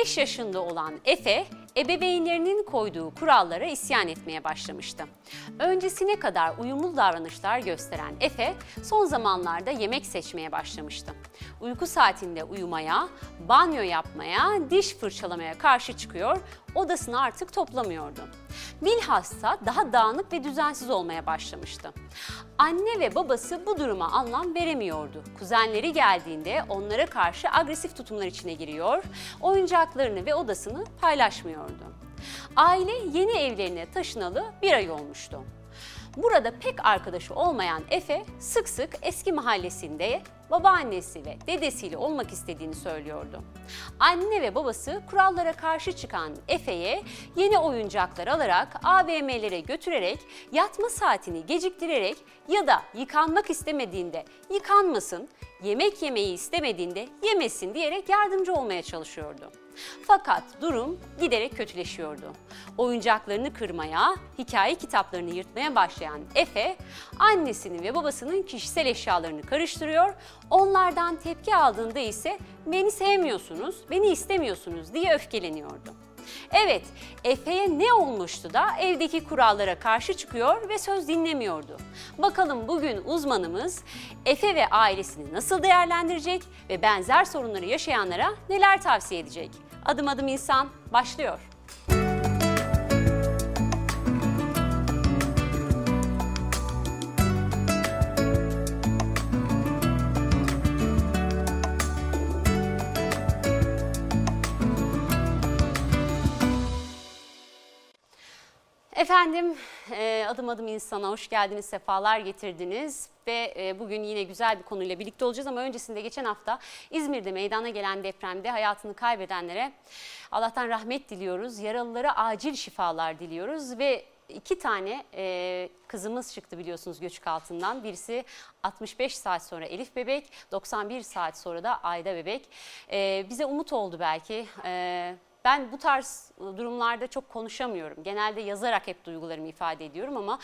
5 yaşında olan Efe, ebeveynlerinin koyduğu kurallara isyan etmeye başlamıştı. Öncesine kadar uyumlu davranışlar gösteren Efe, son zamanlarda yemek seçmeye başlamıştı. Uyku saatinde uyumaya, banyo yapmaya, diş fırçalamaya karşı çıkıyor, odasını artık toplamıyordu. Bilhassa daha dağınık ve düzensiz olmaya başlamıştı. Anne ve babası bu duruma anlam veremiyordu. Kuzenleri geldiğinde onlara karşı agresif tutumlar içine giriyor, oyuncaklarını ve odasını paylaşmıyordu. Aile yeni evlerine taşınalı bir ay olmuştu. Burada pek arkadaşı olmayan Efe sık sık eski mahallesinde babaannesi ve dedesiyle olmak istediğini söylüyordu. Anne ve babası kurallara karşı çıkan Efe'ye yeni oyuncaklar alarak AVM'lere götürerek yatma saatini geciktirerek ya da yıkanmak istemediğinde yıkanmasın, yemek yemeyi istemediğinde yemesin diyerek yardımcı olmaya çalışıyordu. Fakat durum giderek kötüleşiyordu. Oyuncaklarını kırmaya, hikaye kitaplarını yırtmaya başlayan Efe, annesinin ve babasının kişisel eşyalarını karıştırıyor, onlardan tepki aldığında ise beni sevmiyorsunuz, beni istemiyorsunuz diye öfkeleniyordu. Evet, Efe'ye ne olmuştu da evdeki kurallara karşı çıkıyor ve söz dinlemiyordu. Bakalım bugün uzmanımız Efe ve ailesini nasıl değerlendirecek ve benzer sorunları yaşayanlara neler tavsiye edecek? Adım adım insan başlıyor. Efendim e, adım adım insana hoş geldiniz, sefalar getirdiniz ve e, bugün yine güzel bir konuyla birlikte olacağız ama öncesinde geçen hafta İzmir'de meydana gelen depremde hayatını kaybedenlere Allah'tan rahmet diliyoruz, yaralılara acil şifalar diliyoruz ve iki tane e, kızımız çıktı biliyorsunuz göçük altından. Birisi 65 saat sonra Elif bebek, 91 saat sonra da Ayda bebek. Bize umut oldu belki. E, ben bu tarz ıı, durumlarda çok konuşamıyorum. Genelde yazarak hep duygularımı ifade ediyorum ama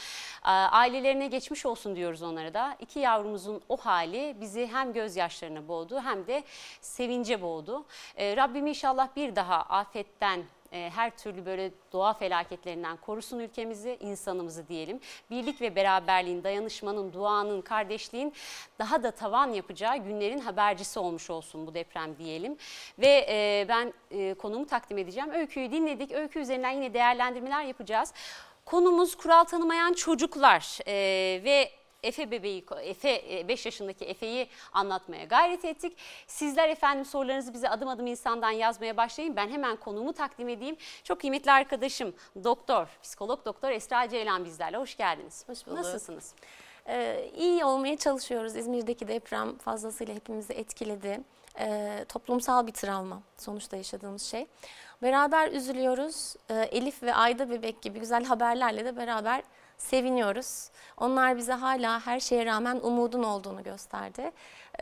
ailelerine geçmiş olsun diyoruz onlara da. İki yavrumuzun o hali bizi hem gözyaşlarına boğdu hem de sevince boğdu. Rabbim inşallah bir daha afetten e, her türlü böyle doğa felaketlerinden korusun ülkemizi, insanımızı diyelim. Birlik ve beraberliğin, dayanışmanın, duanın, kardeşliğin daha da tavan yapacağı günlerin habercisi olmuş olsun bu deprem diyelim. Ve e, ben e, konumu takdim edeceğim. Öyküyü dinledik. Öykü üzerinden yine değerlendirmeler yapacağız. Konumuz kural tanımayan çocuklar e, ve Efe bebeği, Efe 5 e, yaşındaki Efe'yi anlatmaya gayret ettik. Sizler efendim sorularınızı bize adım adım insandan yazmaya başlayın. Ben hemen konumu takdim edeyim. Çok kıymetli arkadaşım doktor, psikolog doktor Esra Ceylan bizlerle. Hoş geldiniz. Hoş bulduk. Nasılsınız? Ee, iyi olmaya çalışıyoruz. İzmir'deki deprem fazlasıyla hepimizi etkiledi. Ee, toplumsal bir travma sonuçta yaşadığımız şey. Beraber üzülüyoruz. Ee, Elif ve Ayda bebek gibi güzel haberlerle de beraber seviniyoruz. Onlar bize hala her şeye rağmen umudun olduğunu gösterdi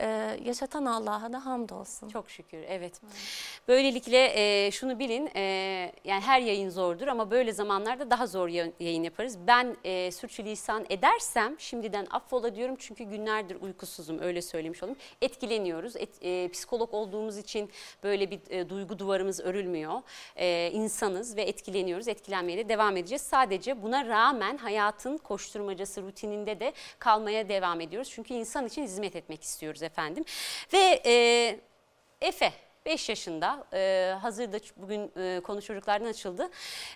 e, yaşatan Allah'a da hamdolsun. Çok şükür evet. Böylelikle e, şunu bilin e, yani her yayın zordur ama böyle zamanlarda daha zor yayın yaparız. Ben e, sürçülisan edersem şimdiden affola diyorum çünkü günlerdir uykusuzum öyle söylemiş olayım. Etkileniyoruz. Et, e, psikolog olduğumuz için böyle bir e, duygu duvarımız örülmüyor. E, insanız ve etkileniyoruz. Etkilenmeye de devam edeceğiz. Sadece buna rağmen hayatın koşturmacası rutininde de kalmaya devam ediyoruz. Çünkü insan için hizmet etmek istiyoruz efendim. Ve e, Efe 5 yaşında e, hazırda bugün e, konu çocuklardan açıldı.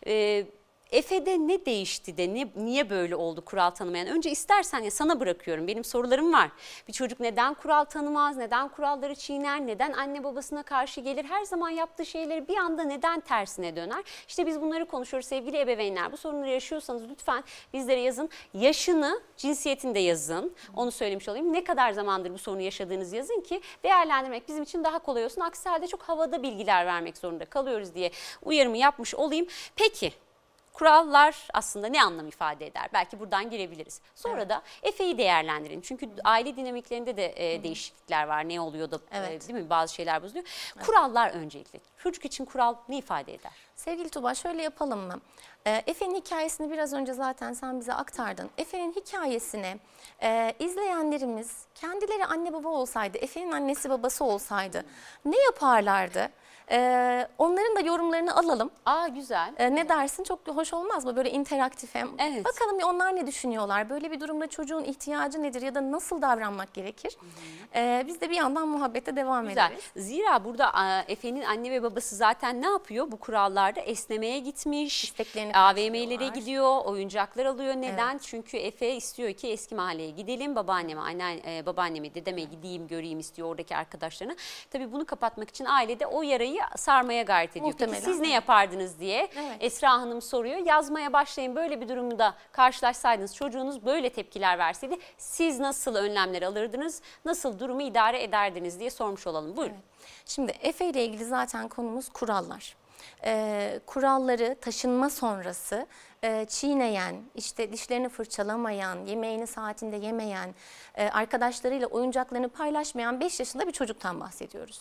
E, Efe'de ne değişti de ne, niye böyle oldu kural tanımayan? Önce istersen ya sana bırakıyorum benim sorularım var. Bir çocuk neden kural tanımaz, neden kuralları çiğner, neden anne babasına karşı gelir? Her zaman yaptığı şeyleri bir anda neden tersine döner? İşte biz bunları konuşuyoruz sevgili ebeveynler. Bu sorunları yaşıyorsanız lütfen bizlere yazın. Yaşını, cinsiyetini de yazın. Onu söylemiş olayım. Ne kadar zamandır bu sorunu yaşadığınızı yazın ki değerlendirmek bizim için daha kolay olsun. Aksi halde çok havada bilgiler vermek zorunda kalıyoruz diye uyarımı yapmış olayım. Peki kurallar aslında ne anlam ifade eder? Belki buradan girebiliriz. Sonra evet. da Efe'yi değerlendirin. Çünkü aile dinamiklerinde de e, değişiklikler var. Ne oluyor da e, evet. e, değil mi? Bazı şeyler bozuluyor. Evet. Kurallar öncelikle. Çocuk için kural ne ifade eder? Sevgili Tuba şöyle yapalım mı? E, Efe'nin hikayesini biraz önce zaten sen bize aktardın. Efe'nin hikayesini e, izleyenlerimiz kendileri anne baba olsaydı, Efe'nin annesi babası olsaydı ne yaparlardı? Ee, onların da yorumlarını alalım. Aa güzel. Ee, ne dersin? Çok hoş olmaz mı? Böyle interaktif hem. Evet. Bakalım bir onlar ne düşünüyorlar? Böyle bir durumda çocuğun ihtiyacı nedir ya da nasıl davranmak gerekir? Ee, biz de bir yandan muhabbete devam Güzel. ederiz. Zira burada Efe'nin anne ve babası zaten ne yapıyor? Bu kurallarda esnemeye gitmiş. İsteklerini AVM'lere gidiyor, oyuncaklar alıyor. Neden? Çünkü Efe istiyor ki eski mahalleye gidelim. Babaanneme, anne, e, babaanneme, dedeme gideyim, göreyim istiyor oradaki arkadaşlarını. Tabii bunu kapatmak için ailede o yarayı sarmaya gayret ediyor. Peki Muhtemelen. siz ne yapardınız diye Evet. Esra Hanım soruyor. Yazmaya başlayın. Böyle bir durumda karşılaşsaydınız, çocuğunuz böyle tepkiler verseydi siz nasıl önlemler alırdınız? Nasıl durumu idare ederdiniz diye sormuş olalım. Buyurun. Şimdi Efe ile ilgili zaten konumuz kurallar. Ee, kuralları taşınma sonrası e, çiğneyen, işte dişlerini fırçalamayan, yemeğini saatinde yemeyen, e, arkadaşlarıyla oyuncaklarını paylaşmayan 5 yaşında bir çocuktan bahsediyoruz.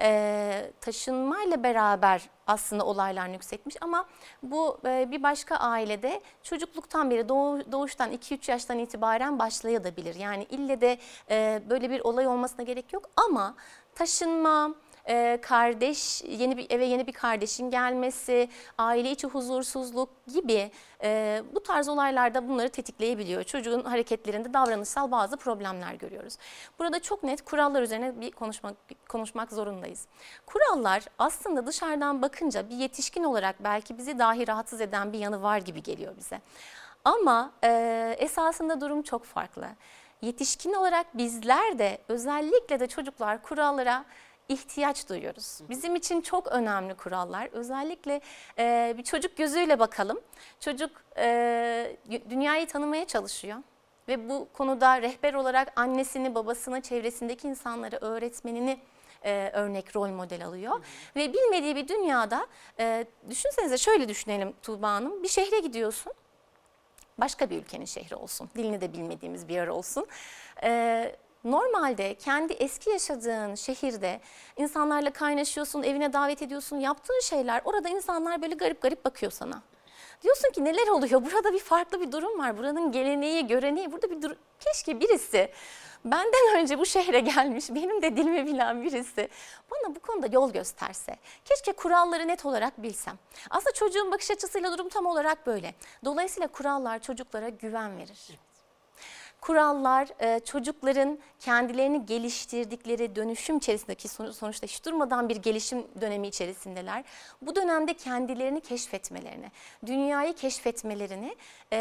Ee, taşınmayla beraber aslında olaylar yüksekmiş ama bu e, bir başka ailede çocukluktan beri doğu- doğuştan 2-3 yaştan itibaren başlayabilir. Yani ille de e, böyle bir olay olmasına gerek yok ama taşınma, e, kardeş yeni bir eve yeni bir kardeşin gelmesi, aile içi huzursuzluk gibi e, bu tarz olaylarda bunları tetikleyebiliyor. Çocuğun hareketlerinde davranışsal bazı problemler görüyoruz. Burada çok net kurallar üzerine bir konuşmak konuşmak zorundayız. Kurallar aslında dışarıdan bakınca bir yetişkin olarak belki bizi dahi rahatsız eden bir yanı var gibi geliyor bize. Ama e, esasında durum çok farklı. Yetişkin olarak bizler de özellikle de çocuklar kurallara ihtiyaç duyuyoruz. Bizim için çok önemli kurallar. Özellikle e, bir çocuk gözüyle bakalım. Çocuk e, dünyayı tanımaya çalışıyor. Ve bu konuda rehber olarak annesini, babasını, çevresindeki insanları, öğretmenini e, örnek rol model alıyor. Ve bilmediği bir dünyada e, düşünsenize şöyle düşünelim Tuğba Hanım. Bir şehre gidiyorsun başka bir ülkenin şehri olsun. Dilini de bilmediğimiz bir yer olsun. Ee, normalde kendi eski yaşadığın şehirde insanlarla kaynaşıyorsun, evine davet ediyorsun, yaptığın şeyler orada insanlar böyle garip garip bakıyor sana. Diyorsun ki neler oluyor? Burada bir farklı bir durum var. Buranın geleneği, göreneği. Burada bir durum. Keşke birisi benden önce bu şehre gelmiş, benim de dilimi bilen birisi bana bu konuda yol gösterse. Keşke kuralları net olarak bilsem. Aslında çocuğun bakış açısıyla durum tam olarak böyle. Dolayısıyla kurallar çocuklara güven verir. Kurallar e, çocukların kendilerini geliştirdikleri dönüşüm içerisindeki sonuç- sonuçta hiç durmadan bir gelişim dönemi içerisindeler. Bu dönemde kendilerini keşfetmelerini, dünyayı keşfetmelerini e,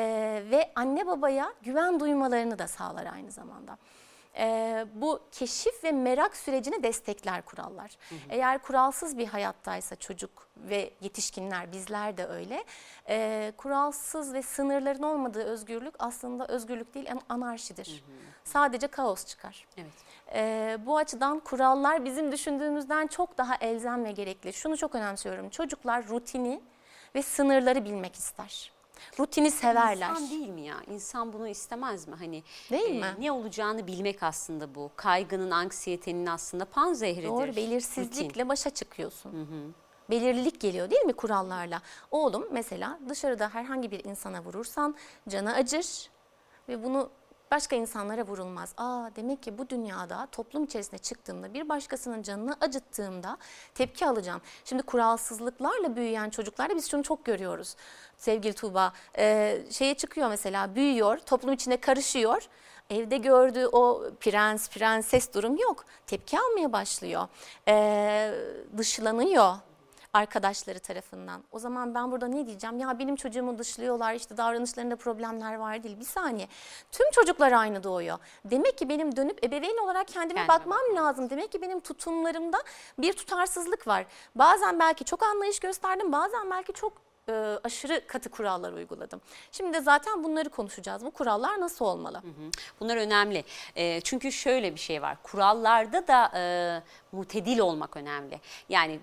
ve anne babaya güven duymalarını da sağlar aynı zamanda. E, bu keşif ve merak sürecini destekler kurallar. Eğer kuralsız bir hayattaysa çocuk ve yetişkinler bizler de öyle. e, kuralsız ve sınırların olmadığı özgürlük aslında özgürlük değil an- anarşidir. Sadece kaos çıkar. Evet. E, bu açıdan kurallar bizim düşündüğümüzden çok daha elzem ve gerekli. Şunu çok önemsiyorum. Çocuklar rutini ve sınırları bilmek ister. Rutini severler. İnsan değil mi ya? İnsan bunu istemez mi? Hani Değil mi? Ne olacağını bilmek aslında bu. Kaygının, anksiyetenin aslında panzehridir. Doğru belirsizlikle başa çıkıyorsun. Belirlilik geliyor değil mi kurallarla? Oğlum mesela dışarıda herhangi bir insana vurursan canı acır ve bunu başka insanlara vurulmaz. Aa demek ki bu dünyada toplum içerisine çıktığımda bir başkasının canını acıttığımda tepki alacağım. Şimdi kuralsızlıklarla büyüyen çocuklarda biz şunu çok görüyoruz. Sevgili Tuğba e, şeye çıkıyor mesela büyüyor toplum içine karışıyor. Evde gördüğü o prens, prenses durum yok. Tepki almaya başlıyor. Ee, dışlanıyor arkadaşları tarafından. O zaman ben burada ne diyeceğim? Ya benim çocuğumu dışlıyorlar, işte davranışlarında problemler var değil. Bir saniye. Tüm çocuklar aynı doğuyor. Demek ki benim dönüp ebeveyn olarak kendime Kendime bakmam lazım. Demek ki benim tutumlarımda bir tutarsızlık var. Bazen belki çok anlayış gösterdim, bazen belki çok e, aşırı katı kurallar uyguladım. Şimdi de zaten bunları konuşacağız. Bu kurallar nasıl olmalı? Bunlar önemli. E, çünkü şöyle bir şey var. Kurallarda da e, mutedil olmak önemli. Yani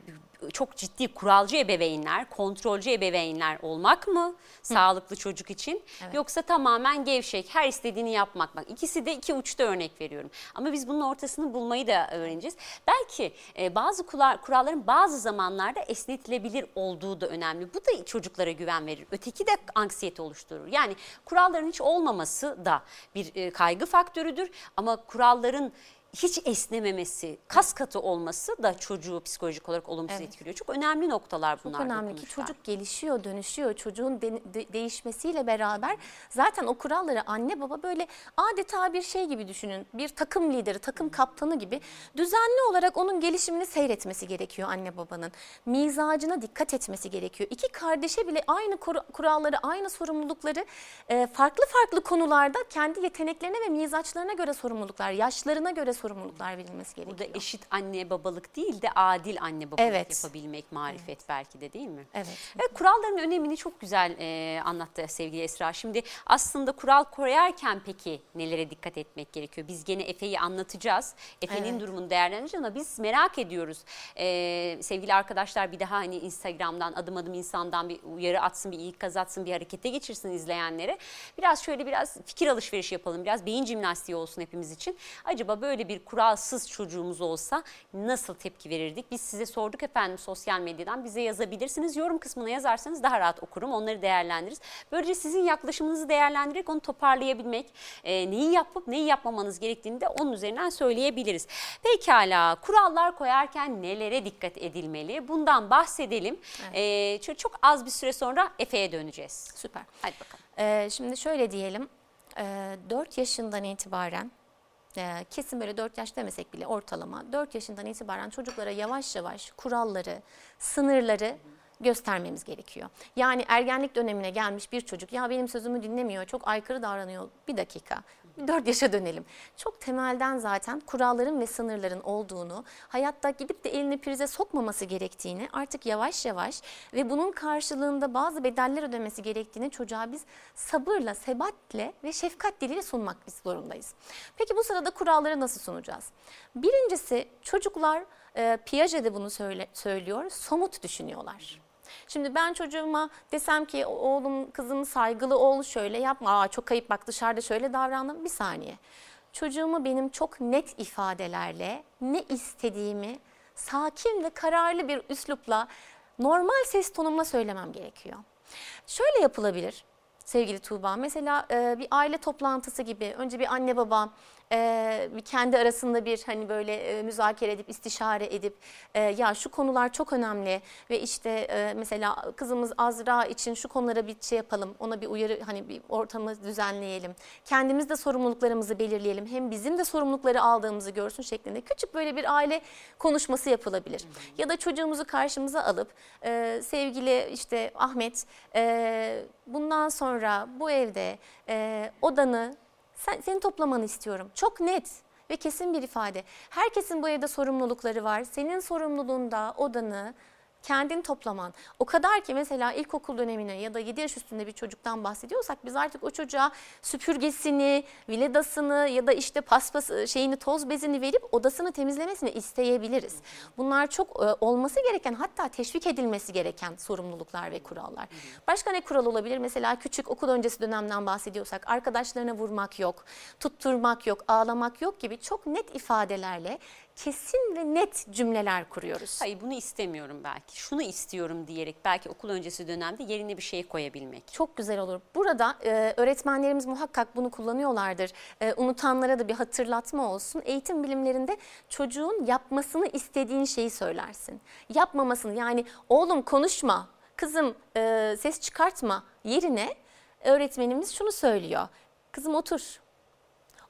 çok ciddi kuralcı ebeveynler, kontrolcü ebeveynler olmak mı sağlıklı çocuk için? Yoksa tamamen gevşek, her istediğini yapmak mı? İkisi de iki uçta örnek veriyorum. Ama biz bunun ortasını bulmayı da öğreneceğiz. Belki e, bazı kural- kuralların bazı zamanlarda esnetilebilir olduğu da önemli. Bu da çocuklara güven verir. Öteki de anksiyete oluşturur. Yani kuralların hiç olmaması da bir e, kaygı faktörüdür. Ama kuralların hiç esnememesi, kas katı olması da çocuğu psikolojik olarak olumsuz Evet. etkiliyor. Çok önemli noktalar bunlar. Çok önemli ki çocuk gelişiyor, dönüşüyor. Çocuğun de- de- değişmesiyle beraber zaten o kuralları anne baba böyle adeta bir şey gibi düşünün. Bir takım lideri, takım kaptanı gibi düzenli olarak onun gelişimini seyretmesi gerekiyor anne babanın. Mizacına dikkat etmesi gerekiyor. İki kardeşe bile aynı kur- kuralları, aynı sorumlulukları e, farklı farklı konularda kendi yeteneklerine ve mizaçlarına göre sorumluluklar, yaşlarına göre sorumluluklar verilmesi gerekiyor. Burada eşit anne babalık değil de adil anne babalık Evet. yapabilmek marifet belki de değil mi? Evet. Evet, kuralların önemini çok güzel e, anlattı sevgili Esra. Şimdi aslında kural koyarken peki nelere dikkat etmek gerekiyor? Biz gene Efe'yi anlatacağız. Efe'nin Evet. durumunu değerlendireceğiz ama biz merak ediyoruz. E, sevgili arkadaşlar bir daha hani Instagram'dan adım adım insandan bir uyarı atsın, bir ilk kazatsın, bir harekete geçirsin izleyenlere. Biraz şöyle biraz fikir alışverişi yapalım. Biraz beyin jimnastiği olsun hepimiz için. Acaba böyle bir kuralsız çocuğumuz olsa nasıl tepki verirdik? Biz size sorduk efendim sosyal medyadan. Bize yazabilirsiniz. Yorum kısmına yazarsanız daha rahat okurum. Onları değerlendiririz. Böylece sizin yaklaşımınızı değerlendirerek onu toparlayabilmek, e, neyi yapıp neyi yapmamanız gerektiğini de onun üzerinden söyleyebiliriz. Pekala kurallar koyarken nelere dikkat edilmeli? Bundan bahsedelim. E, çünkü çok az bir süre sonra Efe'ye döneceğiz. Süper. Hadi bakalım. Ee, şimdi şöyle diyelim, e, 4 yaşından itibaren, e, kesin böyle 4 yaş demesek bile ortalama, 4 yaşından itibaren çocuklara yavaş yavaş kuralları, sınırları göstermemiz gerekiyor. Yani ergenlik dönemine gelmiş bir çocuk, ya benim sözümü dinlemiyor, çok aykırı davranıyor, bir dakika. 4 yaşa dönelim. Çok temelden zaten kuralların ve sınırların olduğunu, hayatta gidip de elini prize sokmaması gerektiğini artık yavaş yavaş ve bunun karşılığında bazı bedeller ödemesi gerektiğini çocuğa biz sabırla, sebatle ve şefkat diliyle sunmak biz zorundayız. Peki bu sırada kuralları nasıl sunacağız? Birincisi çocuklar, e, Piaget de bunu söyle, söylüyor, somut düşünüyorlar. Şimdi ben çocuğuma desem ki oğlum kızım saygılı ol şöyle yapma. Aa, çok ayıp bak dışarıda şöyle davrandım. Bir saniye. Çocuğumu benim çok net ifadelerle ne istediğimi sakin ve kararlı bir üslupla normal ses tonumla söylemem gerekiyor. Şöyle yapılabilir sevgili Tuğba. Mesela bir aile toplantısı gibi önce bir anne baba e, kendi arasında bir hani böyle e, müzakere edip istişare edip e, ya şu konular çok önemli ve işte e, mesela kızımız Azra için şu konulara bir şey yapalım ona bir uyarı hani bir ortamı düzenleyelim. Kendimiz de sorumluluklarımızı belirleyelim. Hem bizim de sorumlulukları aldığımızı görsün şeklinde küçük böyle bir aile konuşması yapılabilir. Ya da çocuğumuzu karşımıza alıp e, sevgili işte Ahmet e, bundan sonra bu evde e, odanı sen, seni toplamanı istiyorum. Çok net ve kesin bir ifade. Herkesin bu evde sorumlulukları var. Senin sorumluluğunda odanı kendin toplaman. O kadar ki mesela ilkokul dönemine ya da 7 yaş üstünde bir çocuktan bahsediyorsak biz artık o çocuğa süpürgesini, viledasını ya da işte paspas şeyini toz bezini verip odasını temizlemesini isteyebiliriz. Bunlar çok e, olması gereken hatta teşvik edilmesi gereken sorumluluklar ve kurallar. Başka ne kural olabilir? Mesela küçük okul öncesi dönemden bahsediyorsak arkadaşlarına vurmak yok, tutturmak yok, ağlamak yok gibi çok net ifadelerle kesin ve net cümleler kuruyoruz. Hayır bunu istemiyorum belki. Şunu istiyorum diyerek belki okul öncesi dönemde yerine bir şey koyabilmek. Çok güzel olur. Burada e, öğretmenlerimiz muhakkak bunu kullanıyorlardır. E, unutanlara da bir hatırlatma olsun. Eğitim bilimlerinde çocuğun yapmasını istediğin şeyi söylersin. Yapmamasını yani oğlum konuşma, kızım e, ses çıkartma yerine öğretmenimiz şunu söylüyor. Kızım otur,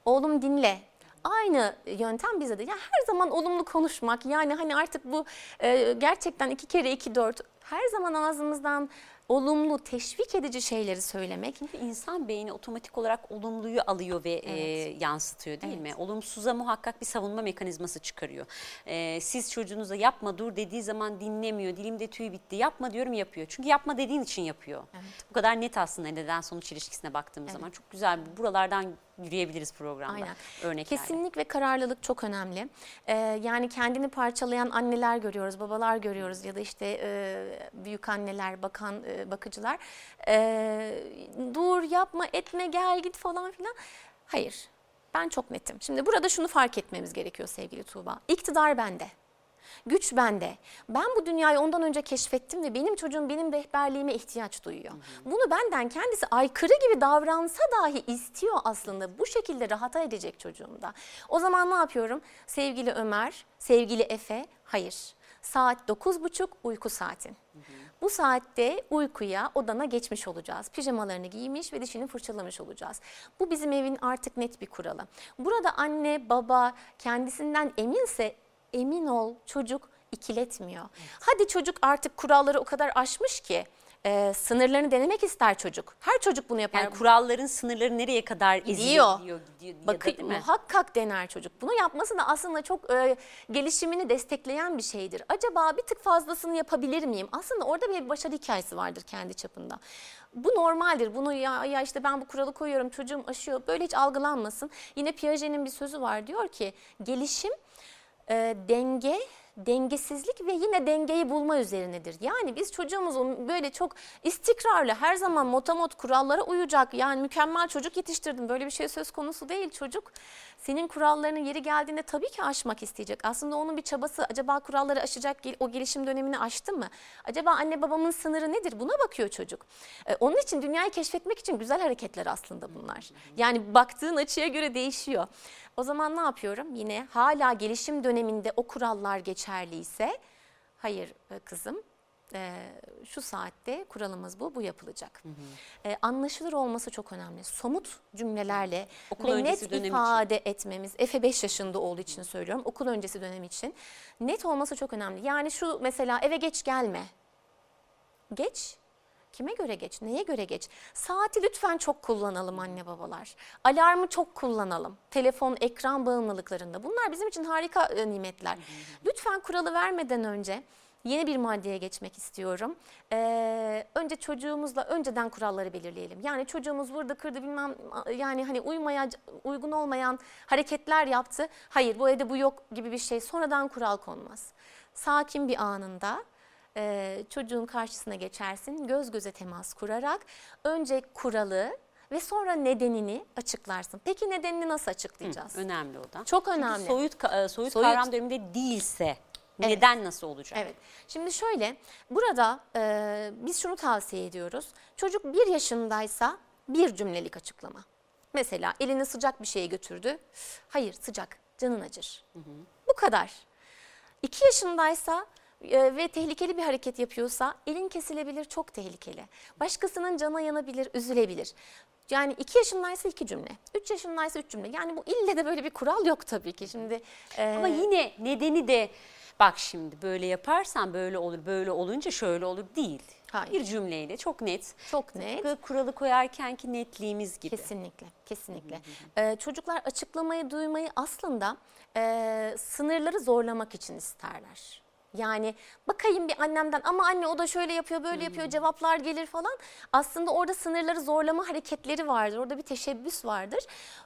oğlum dinle, Aynı yöntem bize de. Ya her zaman olumlu konuşmak yani hani artık bu e, gerçekten iki kere iki dört her zaman ağzımızdan olumlu teşvik edici şeyleri söylemek Çünkü insan beyni otomatik olarak olumluyu alıyor ve e, yansıtıyor değil mi? Olumsuza muhakkak bir savunma mekanizması çıkarıyor. E, siz çocuğunuza yapma dur dediği zaman dinlemiyor. Dilimde tüy bitti. Yapma diyorum yapıyor. Çünkü yapma dediğin için yapıyor. Bu kadar net aslında neden sonuç ilişkisine baktığımız zaman. Çok güzel. Buralardan yürüyebiliriz programda. Aynen. Örneklerle. Kesinlik ve kararlılık çok önemli. Ee, yani kendini parçalayan anneler görüyoruz, babalar görüyoruz ya da işte e, büyük anneler, bakan e, bakıcılar. Ee, dur yapma, etme, gel git falan filan. Hayır. Ben çok netim. Şimdi burada şunu fark etmemiz gerekiyor sevgili Tuğba. İktidar bende. Güç bende. Ben bu dünyayı ondan önce keşfettim ve benim çocuğum benim rehberliğime ihtiyaç duyuyor. Bunu benden kendisi aykırı gibi davransa dahi istiyor aslında. Bu şekilde rahata edecek çocuğumda. O zaman ne yapıyorum? Sevgili Ömer, sevgili Efe, hayır. Saat 9.30 uyku saatin. Bu saatte uykuya odana geçmiş olacağız. Pijamalarını giymiş ve dişini fırçalamış olacağız. Bu bizim evin artık net bir kuralı. Burada anne baba kendisinden eminse emin ol çocuk ikiletmiyor. Hadi çocuk artık kuralları o kadar aşmış ki e, sınırlarını denemek ister çocuk. Her çocuk bunu yapar. Yani kuralların sınırları nereye kadar eziliyor Gidiyor. da Bakın muhakkak dener çocuk. Bunu yapması da aslında çok e, gelişimini destekleyen bir şeydir. Acaba bir tık fazlasını yapabilir miyim? Aslında orada bir başarı hikayesi vardır kendi çapında. Bu normaldir. Bunu ya, ya işte ben bu kuralı koyuyorum çocuğum aşıyor. Böyle hiç algılanmasın. Yine Piaget'in bir sözü var diyor ki gelişim e, denge dengesizlik ve yine dengeyi bulma üzerinedir. Yani biz çocuğumuzun böyle çok istikrarlı her zaman motamot kurallara uyacak yani mükemmel çocuk yetiştirdim böyle bir şey söz konusu değil çocuk. Senin kurallarının yeri geldiğinde tabii ki aşmak isteyecek. Aslında onun bir çabası acaba kuralları aşacak o gelişim dönemini aştı mı? Acaba anne babamın sınırı nedir? Buna bakıyor çocuk. Ee, onun için dünyayı keşfetmek için güzel hareketler aslında bunlar. Yani baktığın açıya göre değişiyor. O zaman ne yapıyorum? Yine hala gelişim döneminde o kurallar geçerliyse hayır e, kızım e, şu saatte kuralımız bu, bu yapılacak. Hı hı. E, anlaşılır olması çok önemli. Somut cümlelerle Okul ve net ifade etmemiz. Efe 5 yaşında olduğu için söylüyorum. Okul öncesi dönem için. Net olması çok önemli. Yani şu mesela eve geç gelme. Geç. Kime göre geç? Neye göre geç? Saati lütfen çok kullanalım anne babalar. Alarmı çok kullanalım. Telefon, ekran bağımlılıklarında. Bunlar bizim için harika e, nimetler. Lütfen kuralı vermeden önce yeni bir maddeye geçmek istiyorum. Ee, önce çocuğumuzla önceden kuralları belirleyelim. Yani çocuğumuz vurdu kırdı bilmem yani hani uymaya uygun olmayan hareketler yaptı. Hayır bu evde bu yok gibi bir şey sonradan kural konmaz. Sakin bir anında e, çocuğun karşısına geçersin göz göze temas kurarak önce kuralı ve sonra nedenini açıklarsın. Peki nedenini nasıl açıklayacağız? Hı, önemli o da. Çok Çünkü önemli. soyut, ka- e, soyut, Soyut. kavram döneminde değilse neden nasıl olacak? Evet. Şimdi şöyle burada e, biz şunu tavsiye ediyoruz. Çocuk bir yaşındaysa bir cümlelik açıklama. Mesela elini sıcak bir şeye götürdü. Hayır sıcak canın acır. Bu kadar. İki yaşındaysa e, ve tehlikeli bir hareket yapıyorsa elin kesilebilir çok tehlikeli. Başkasının cana yanabilir, üzülebilir. Yani iki yaşındaysa iki cümle, üç yaşındaysa üç cümle. Yani bu ille de böyle bir kural yok tabii ki. Şimdi e, Ama yine nedeni de bak şimdi böyle yaparsan böyle olur, böyle olunca şöyle olur değil. Hayır. Bir cümleyle çok net. çok net. Tıpkı kuralı koyarkenki netliğimiz gibi. Kesinlikle, kesinlikle. Ee, çocuklar açıklamayı duymayı aslında e, sınırları zorlamak için isterler. Yani bakayım bir annemden ama anne o da şöyle yapıyor böyle yapıyor cevaplar gelir falan. Aslında orada sınırları zorlama hareketleri vardır. Orada bir teşebbüs vardır.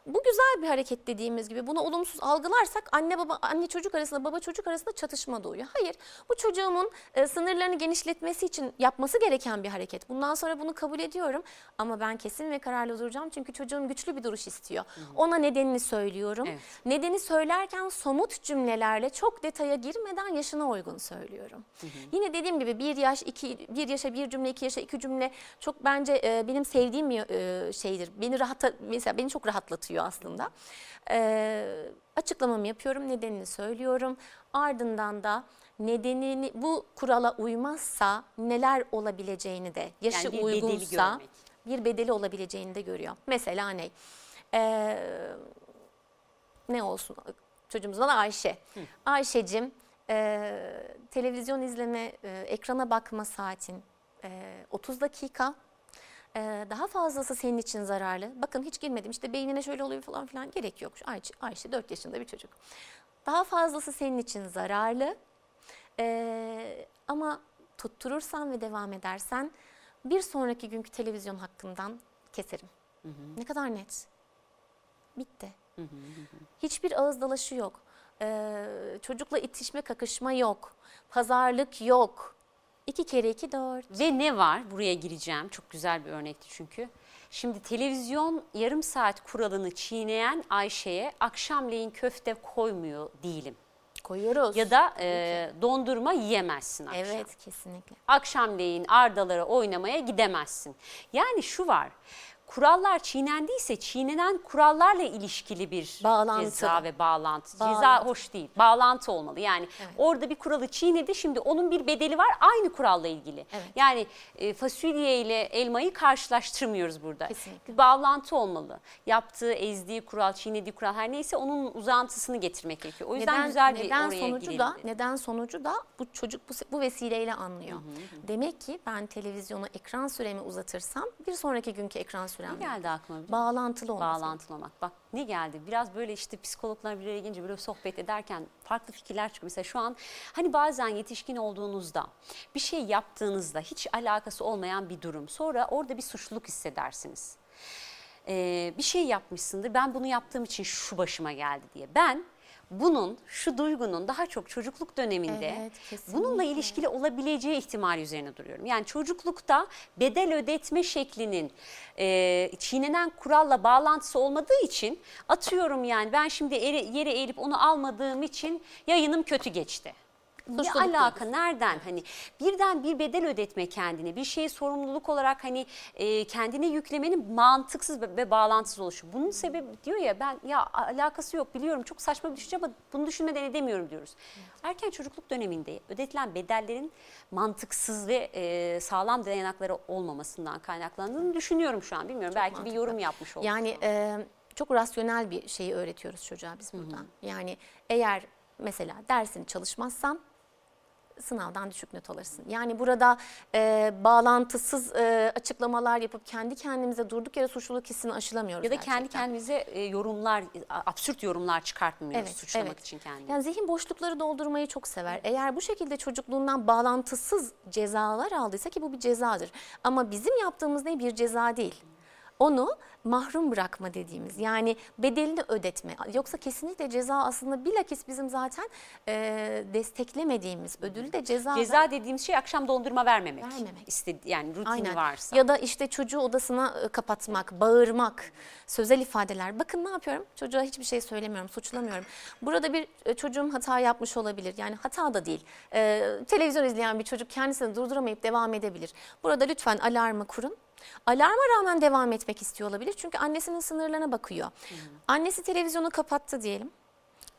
Bu güzel bir hareket dediğimiz gibi. Bunu olumsuz algılarsak anne baba anne çocuk arasında baba çocuk arasında çatışma doğuyor. Hayır bu çocuğumun e, sınırlarını genişletmesi için yapması gereken bir hareket. Bundan sonra bunu kabul ediyorum ama ben kesin ve kararlı duracağım. Çünkü çocuğum güçlü bir duruş istiyor. Ona nedenini söylüyorum. Evet. Nedeni söylerken somut cümlelerle çok detaya girmeden yaşına uygun söylüyorum. Yine dediğim gibi bir yaş, iki, bir yaşa bir cümle, iki yaşa iki cümle çok bence e, benim sevdiğim e, şeydir. Beni rahat, mesela beni çok rahatlatıyor aslında. E, açıklamamı yapıyorum, nedenini söylüyorum. Ardından da nedenini bu kurala uymazsa neler olabileceğini de yaşı Yani bir bedeli uygunsa görmek. bir bedeli olabileceğini de görüyor. Mesela ne? Ee, ne olsun? Çocuğumuzun adı Ayşe. Ayşe'cim e, televizyon izleme, e, ekrana bakma saatin e, 30 dakika. E, daha fazlası senin için zararlı. Bakın hiç girmedim işte beynine şöyle oluyor falan filan gerek yok. Ayşe, Ayşe 4 yaşında bir çocuk. Daha fazlası senin için zararlı. E, ama tutturursan ve devam edersen bir sonraki günkü televizyon hakkından keserim. Ne kadar net. Bitti. Hiçbir ağız dalaşı yok. Ee, çocukla itişme kakışma yok. Pazarlık yok. İki kere iki dört. Ve ne var? Buraya gireceğim. Çok güzel bir örnekti çünkü. Şimdi televizyon yarım saat kuralını çiğneyen Ayşe'ye akşamleyin köfte koymuyor değilim. Koyuyoruz. Ya da e, dondurma yiyemezsin akşam. Evet kesinlikle. Akşamleyin ardalara oynamaya gidemezsin. Yani şu var. Kurallar çiğnendiyse çiğnenen kurallarla ilişkili bir Bağlantı. ceza ve bağlantı. Ceza Bağlantı. hoş değil. Bağlantı olmalı. Yani orada bir kuralı çiğnedi şimdi onun bir bedeli var aynı kuralla ilgili. Evet. Yani e, fasulye ile elmayı karşılaştırmıyoruz burada. Kesinlikle. Bir bağlantı olmalı. Yaptığı, ezdiği kural, çiğnediği kural her neyse onun uzantısını getirmek gerekiyor. O yüzden güzel bir neden oraya sonucu girelim da neden sonucu da bu çocuk bu, bu vesileyle anlıyor. Demek ki ben televizyona ekran süremi uzatırsam bir sonraki günkü ekran sürem Ne geldi aklıma? biliyor bağlantılı olması. bağlantılı olmak. Bak ne geldi? Biraz böyle işte psikologlar bir araya gelince böyle sohbet ederken farklı fikirler çıkıyor. Mesela şu an hani bazen yetişkin olduğunuzda bir şey yaptığınızda hiç alakası olmayan bir durum. Sonra orada bir suçluluk hissedersiniz. Ee, bir şey yapmışsındır. Ben bunu yaptığım için şu başıma geldi diye. Ben bunun, şu duygunun daha çok çocukluk döneminde Evet, kesinlikle. bununla ilişkili olabileceği ihtimal üzerine duruyorum. Yani çocuklukta bedel ödetme şeklinin e, çiğnenen kuralla bağlantısı olmadığı için atıyorum yani ben şimdi ere- yere eğilip onu almadığım için yayınım kötü geçti. Ne alaka nereden hani birden bir bedel ödetme kendine bir şeyi sorumluluk olarak hani e, kendine yüklemenin mantıksız ve, ve bağlantısız oluşu. Bunun sebebi diyor ya ben ya alakası yok biliyorum çok saçma bir düşünce ama bunu düşünmeden edemiyorum diyoruz. Erken çocukluk döneminde ödetilen bedellerin mantıksız ve e, sağlam dayanakları olmamasından kaynaklandığını düşünüyorum şu an bilmiyorum belki bir mantıklı. yorum yapmış oldum. Yani e, çok rasyonel bir şeyi öğretiyoruz çocuğa biz buradan. Yani eğer mesela dersini çalışmazsan sınavdan düşük not alırsın. Yani burada e, bağlantısız e, açıklamalar yapıp kendi kendimize durduk yere suçluluk hissini aşılamıyoruz. ya da kendi gerçekten. kendimize e, yorumlar, absürt yorumlar çıkartmıyoruz Evet, suçlamak evet. için kendimizi. Yani zihin boşlukları doldurmayı çok sever. Eğer bu şekilde çocukluğundan bağlantısız cezalar aldıysa ki bu bir cezadır. Ama bizim yaptığımız ne bir ceza değil. Onu mahrum bırakma dediğimiz yani bedelini ödetme. Yoksa kesinlikle ceza aslında bilakis bizim zaten e, desteklemediğimiz ödülü de ceza. Ceza dediğimiz şey akşam dondurma vermemek. Vermemek. İstedi, yani rutini Aynen. varsa. Ya da işte çocuğu odasına kapatmak, bağırmak, sözel ifadeler. Bakın ne yapıyorum? Çocuğa hiçbir şey söylemiyorum, suçlamıyorum. Burada bir e, çocuğum hata yapmış olabilir. Yani hata da değil. E, televizyon izleyen bir çocuk kendisini durduramayıp devam edebilir. Burada lütfen alarmı kurun. Alarma rağmen devam etmek istiyor olabilir. Çünkü annesinin sınırlarına bakıyor. Annesi televizyonu kapattı diyelim.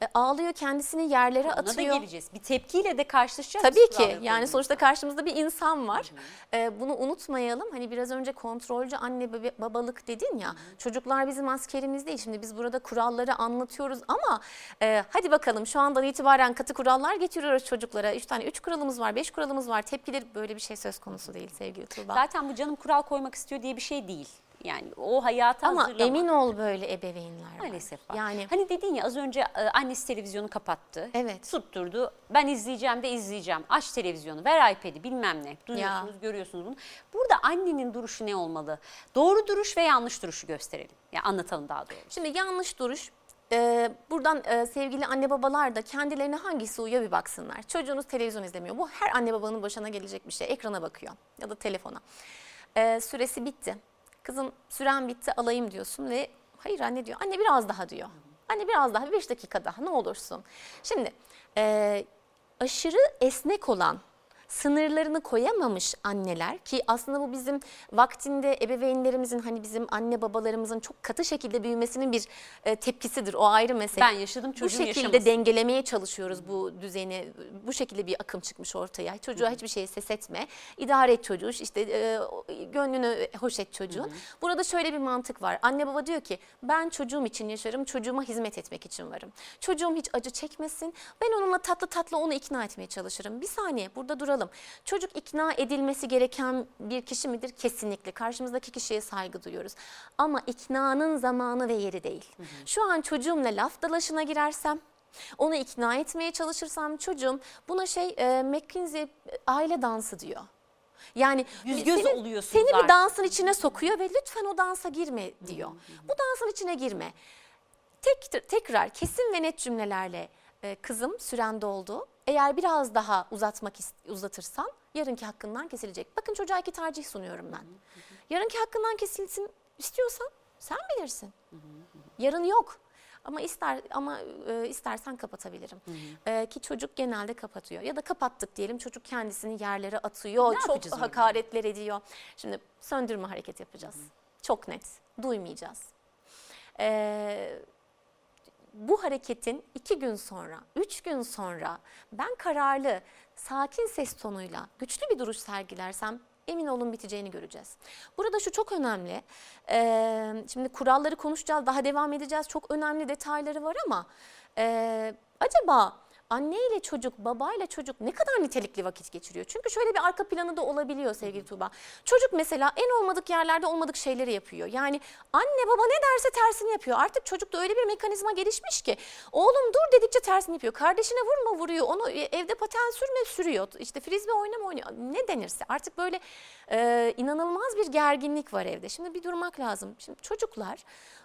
E, ağlıyor kendisini yerlere Ona da atıyor. geleceğiz. Bir tepkiyle de karşılaşacağız. Tabii ki yani sonuçta karşımızda bir insan var. Ee, bunu unutmayalım. Hani biraz önce kontrolcü anne babalık dedin ya. Çocuklar bizim askerimiz değil. Şimdi biz burada kuralları anlatıyoruz ama e, hadi bakalım şu andan itibaren katı kurallar getiriyoruz çocuklara. Üç tane üç kuralımız var, beş kuralımız var. Tepkileri böyle bir şey söz konusu değil sevgili Tuğba. Zaten bu canım kural koymak istiyor diye bir şey değil. Yani o hayata ama hazırlama. emin ol böyle ebeveynler var. Maalesef var. Yani Hani dedin ya az önce e, annesi televizyonu kapattı. Evet. Tutturdu. Ben izleyeceğim de izleyeceğim. Aç televizyonu, ver iPad'i bilmem ne. Duyuyorsunuz, görüyorsunuz bunu. Burada annenin duruşu ne olmalı? Doğru duruş ve yanlış duruşu gösterelim. Yani anlatalım daha doğrusu. Şimdi yanlış duruş. Ee, buradan e, sevgili anne babalar da kendilerine hangisi uyuyor bir baksınlar. Çocuğunuz televizyon izlemiyor. Bu her anne babanın başına gelecek bir şey. Ekrana bakıyor ya da telefona. Ee, süresi bitti. Kızım süren bitti alayım diyorsun ve hayır anne diyor. Anne biraz daha diyor. Anne biraz daha 5 dakika daha ne olursun. Şimdi e, aşırı esnek olan sınırlarını koyamamış anneler ki aslında bu bizim vaktinde ebeveynlerimizin hani bizim anne babalarımızın çok katı şekilde büyümesinin bir e, tepkisidir. O ayrı mesele. Ben yaşadım, Bu çocuğum şekilde yaşamasın. dengelemeye çalışıyoruz bu düzeni. Bu şekilde bir akım çıkmış ortaya. Çocuğa hiçbir şeye ses etme. İdare et çocuğu. işte e, gönlünü hoş et çocuğun. Burada şöyle bir mantık var. Anne baba diyor ki ben çocuğum için yaşarım. Çocuğuma hizmet etmek için varım. Çocuğum hiç acı çekmesin. Ben onunla tatlı tatlı onu ikna etmeye çalışırım. Bir saniye burada duralım. Çocuk ikna edilmesi gereken bir kişi midir? Kesinlikle. Karşımızdaki kişiye saygı duyuyoruz. Ama iknanın zamanı ve yeri değil. Şu an çocuğumla laf dalaşına girersem onu ikna etmeye çalışırsam çocuğum buna şey e, McKinsey e, aile dansı diyor. Yani Yüz göz seni, oluyorsunuz seni bir dansın içine sokuyor ve lütfen o dansa girme diyor. Bu dansın içine girme. Tek, tekrar kesin ve net cümlelerle e, kızım süren doldu. Eğer biraz daha uzatmak uzatırsan yarınki hakkından kesilecek. Bakın çocuğa iki tercih sunuyorum ben. Yarınki hakkından kesilsin istiyorsan sen bilirsin. Yarın yok. Ama ister ama e, istersen kapatabilirim. E, ki çocuk genelde kapatıyor. Ya da kapattık diyelim çocuk kendisini yerlere atıyor. Ne çok hakaretler ediyor. Şimdi söndürme hareket yapacağız. Çok net. Duymayacağız. E, bu hareketin iki gün sonra, üç gün sonra ben kararlı, sakin ses tonuyla güçlü bir duruş sergilersem emin olun biteceğini göreceğiz. Burada şu çok önemli. Ee, şimdi kuralları konuşacağız, daha devam edeceğiz. Çok önemli detayları var ama e, acaba anne ile çocuk, baba ile çocuk ne kadar nitelikli vakit geçiriyor? Çünkü şöyle bir arka planı da olabiliyor sevgili Tuğba. Çocuk mesela en olmadık yerlerde olmadık şeyleri yapıyor. Yani anne baba ne derse tersini yapıyor. Artık çocukta öyle bir mekanizma gelişmiş ki oğlum dur dedikçe tersini yapıyor. Kardeşine vurma vuruyor. Onu e, evde paten sürme sürüyor. İşte frizbe oynama oynuyor. Ne denirse artık böyle e, inanılmaz bir gerginlik var evde. Şimdi bir durmak lazım. Şimdi çocuklar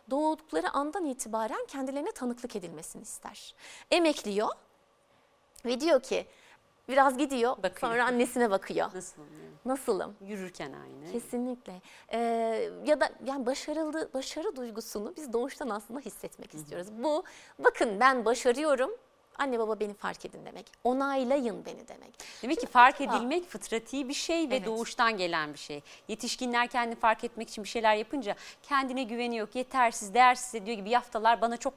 doğdukları andan itibaren kendilerine tanıklık edilmesini ister. Emekliyor ve diyor ki biraz gidiyor Bakıyor. sonra annesine bakıyor. Nasıl oluyor? Nasılım? Yürürken aynı. Kesinlikle. Ee, ya da yani başarılı başarı duygusunu biz doğuştan aslında hissetmek istiyoruz. Bu bakın ben başarıyorum. Anne baba beni fark edin demek. Onaylayın beni demek. Demek ki fark acaba- edilmek fıtrati bir şey ve Evet. doğuştan gelen bir şey. Yetişkinler kendini fark etmek için bir şeyler yapınca kendine güveni yok, yetersiz, değersiz diyor gibi yaftalar bana çok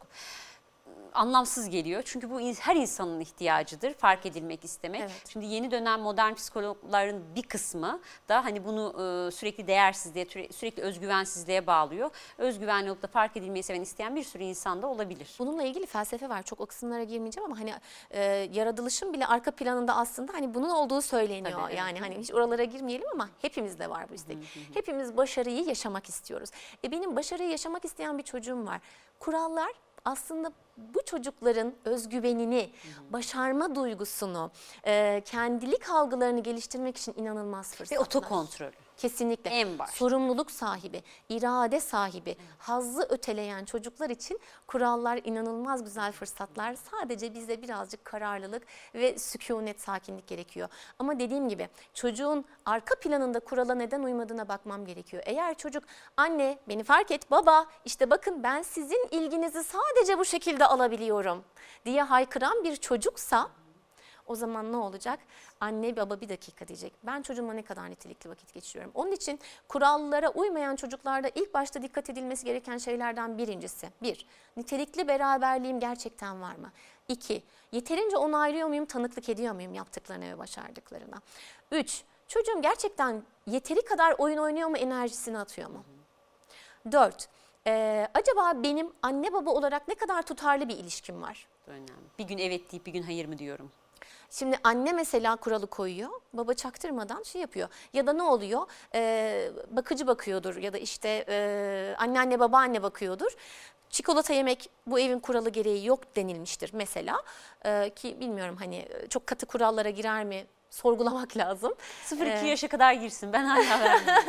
anlamsız geliyor. Çünkü bu her insanın ihtiyacıdır fark edilmek istemek. Evet. Şimdi yeni dönem modern psikologların bir kısmı da hani bunu e, sürekli değersizliğe, sürekli özgüvensizliğe bağlıyor. Özgüvenli olup da fark edilmeyi seven isteyen bir sürü insan da olabilir. Bununla ilgili felsefe var. Çok o kısımlara girmeyeceğim ama hani e, yaratılışın bile arka planında aslında hani bunun olduğu söyleniyor. Tabii, evet. yani hani hiç oralara girmeyelim ama hepimizde var bu istek. Hepimiz başarıyı yaşamak istiyoruz. E benim başarıyı yaşamak isteyen bir çocuğum var. Kurallar aslında bu çocukların özgüvenini, başarma duygusunu, kendilik algılarını geliştirmek için inanılmaz Ve fırsatlar. otokontrolü. Kesinlikle. En baş. Sorumluluk sahibi, irade sahibi, hazzı öteleyen çocuklar için kurallar inanılmaz güzel fırsatlar. Sadece bize birazcık kararlılık ve sükunet, sakinlik gerekiyor. Ama dediğim gibi çocuğun arka planında kurala neden uymadığına bakmam gerekiyor. Eğer çocuk anne beni fark et, baba işte bakın ben sizin ilginizi sadece bu şekilde alabiliyorum diye haykıran bir çocuksa o zaman ne olacak? Anne baba bir dakika diyecek. Ben çocuğuma ne kadar nitelikli vakit geçiriyorum. Onun için kurallara uymayan çocuklarda ilk başta dikkat edilmesi gereken şeylerden birincisi. Bir, nitelikli beraberliğim gerçekten var mı? İki, yeterince onaylıyor muyum, tanıklık ediyor muyum yaptıklarına ve başardıklarına? Üç, çocuğum gerçekten yeteri kadar oyun oynuyor mu, enerjisini atıyor mu? Dört, e, acaba benim anne baba olarak ne kadar tutarlı bir ilişkim var? Önemli. Bir gün evet deyip bir gün hayır mı diyorum. Şimdi anne mesela kuralı koyuyor, baba çaktırmadan şey yapıyor. Ya da ne oluyor? Ee, bakıcı bakıyordur ya da işte e, anneanne babaanne bakıyordur. Çikolata yemek bu evin kuralı gereği yok denilmiştir mesela. Ee, ki bilmiyorum hani çok katı kurallara girer mi sorgulamak lazım. 0-2 Ee, yaşa kadar girsin ben hala vermiyorum.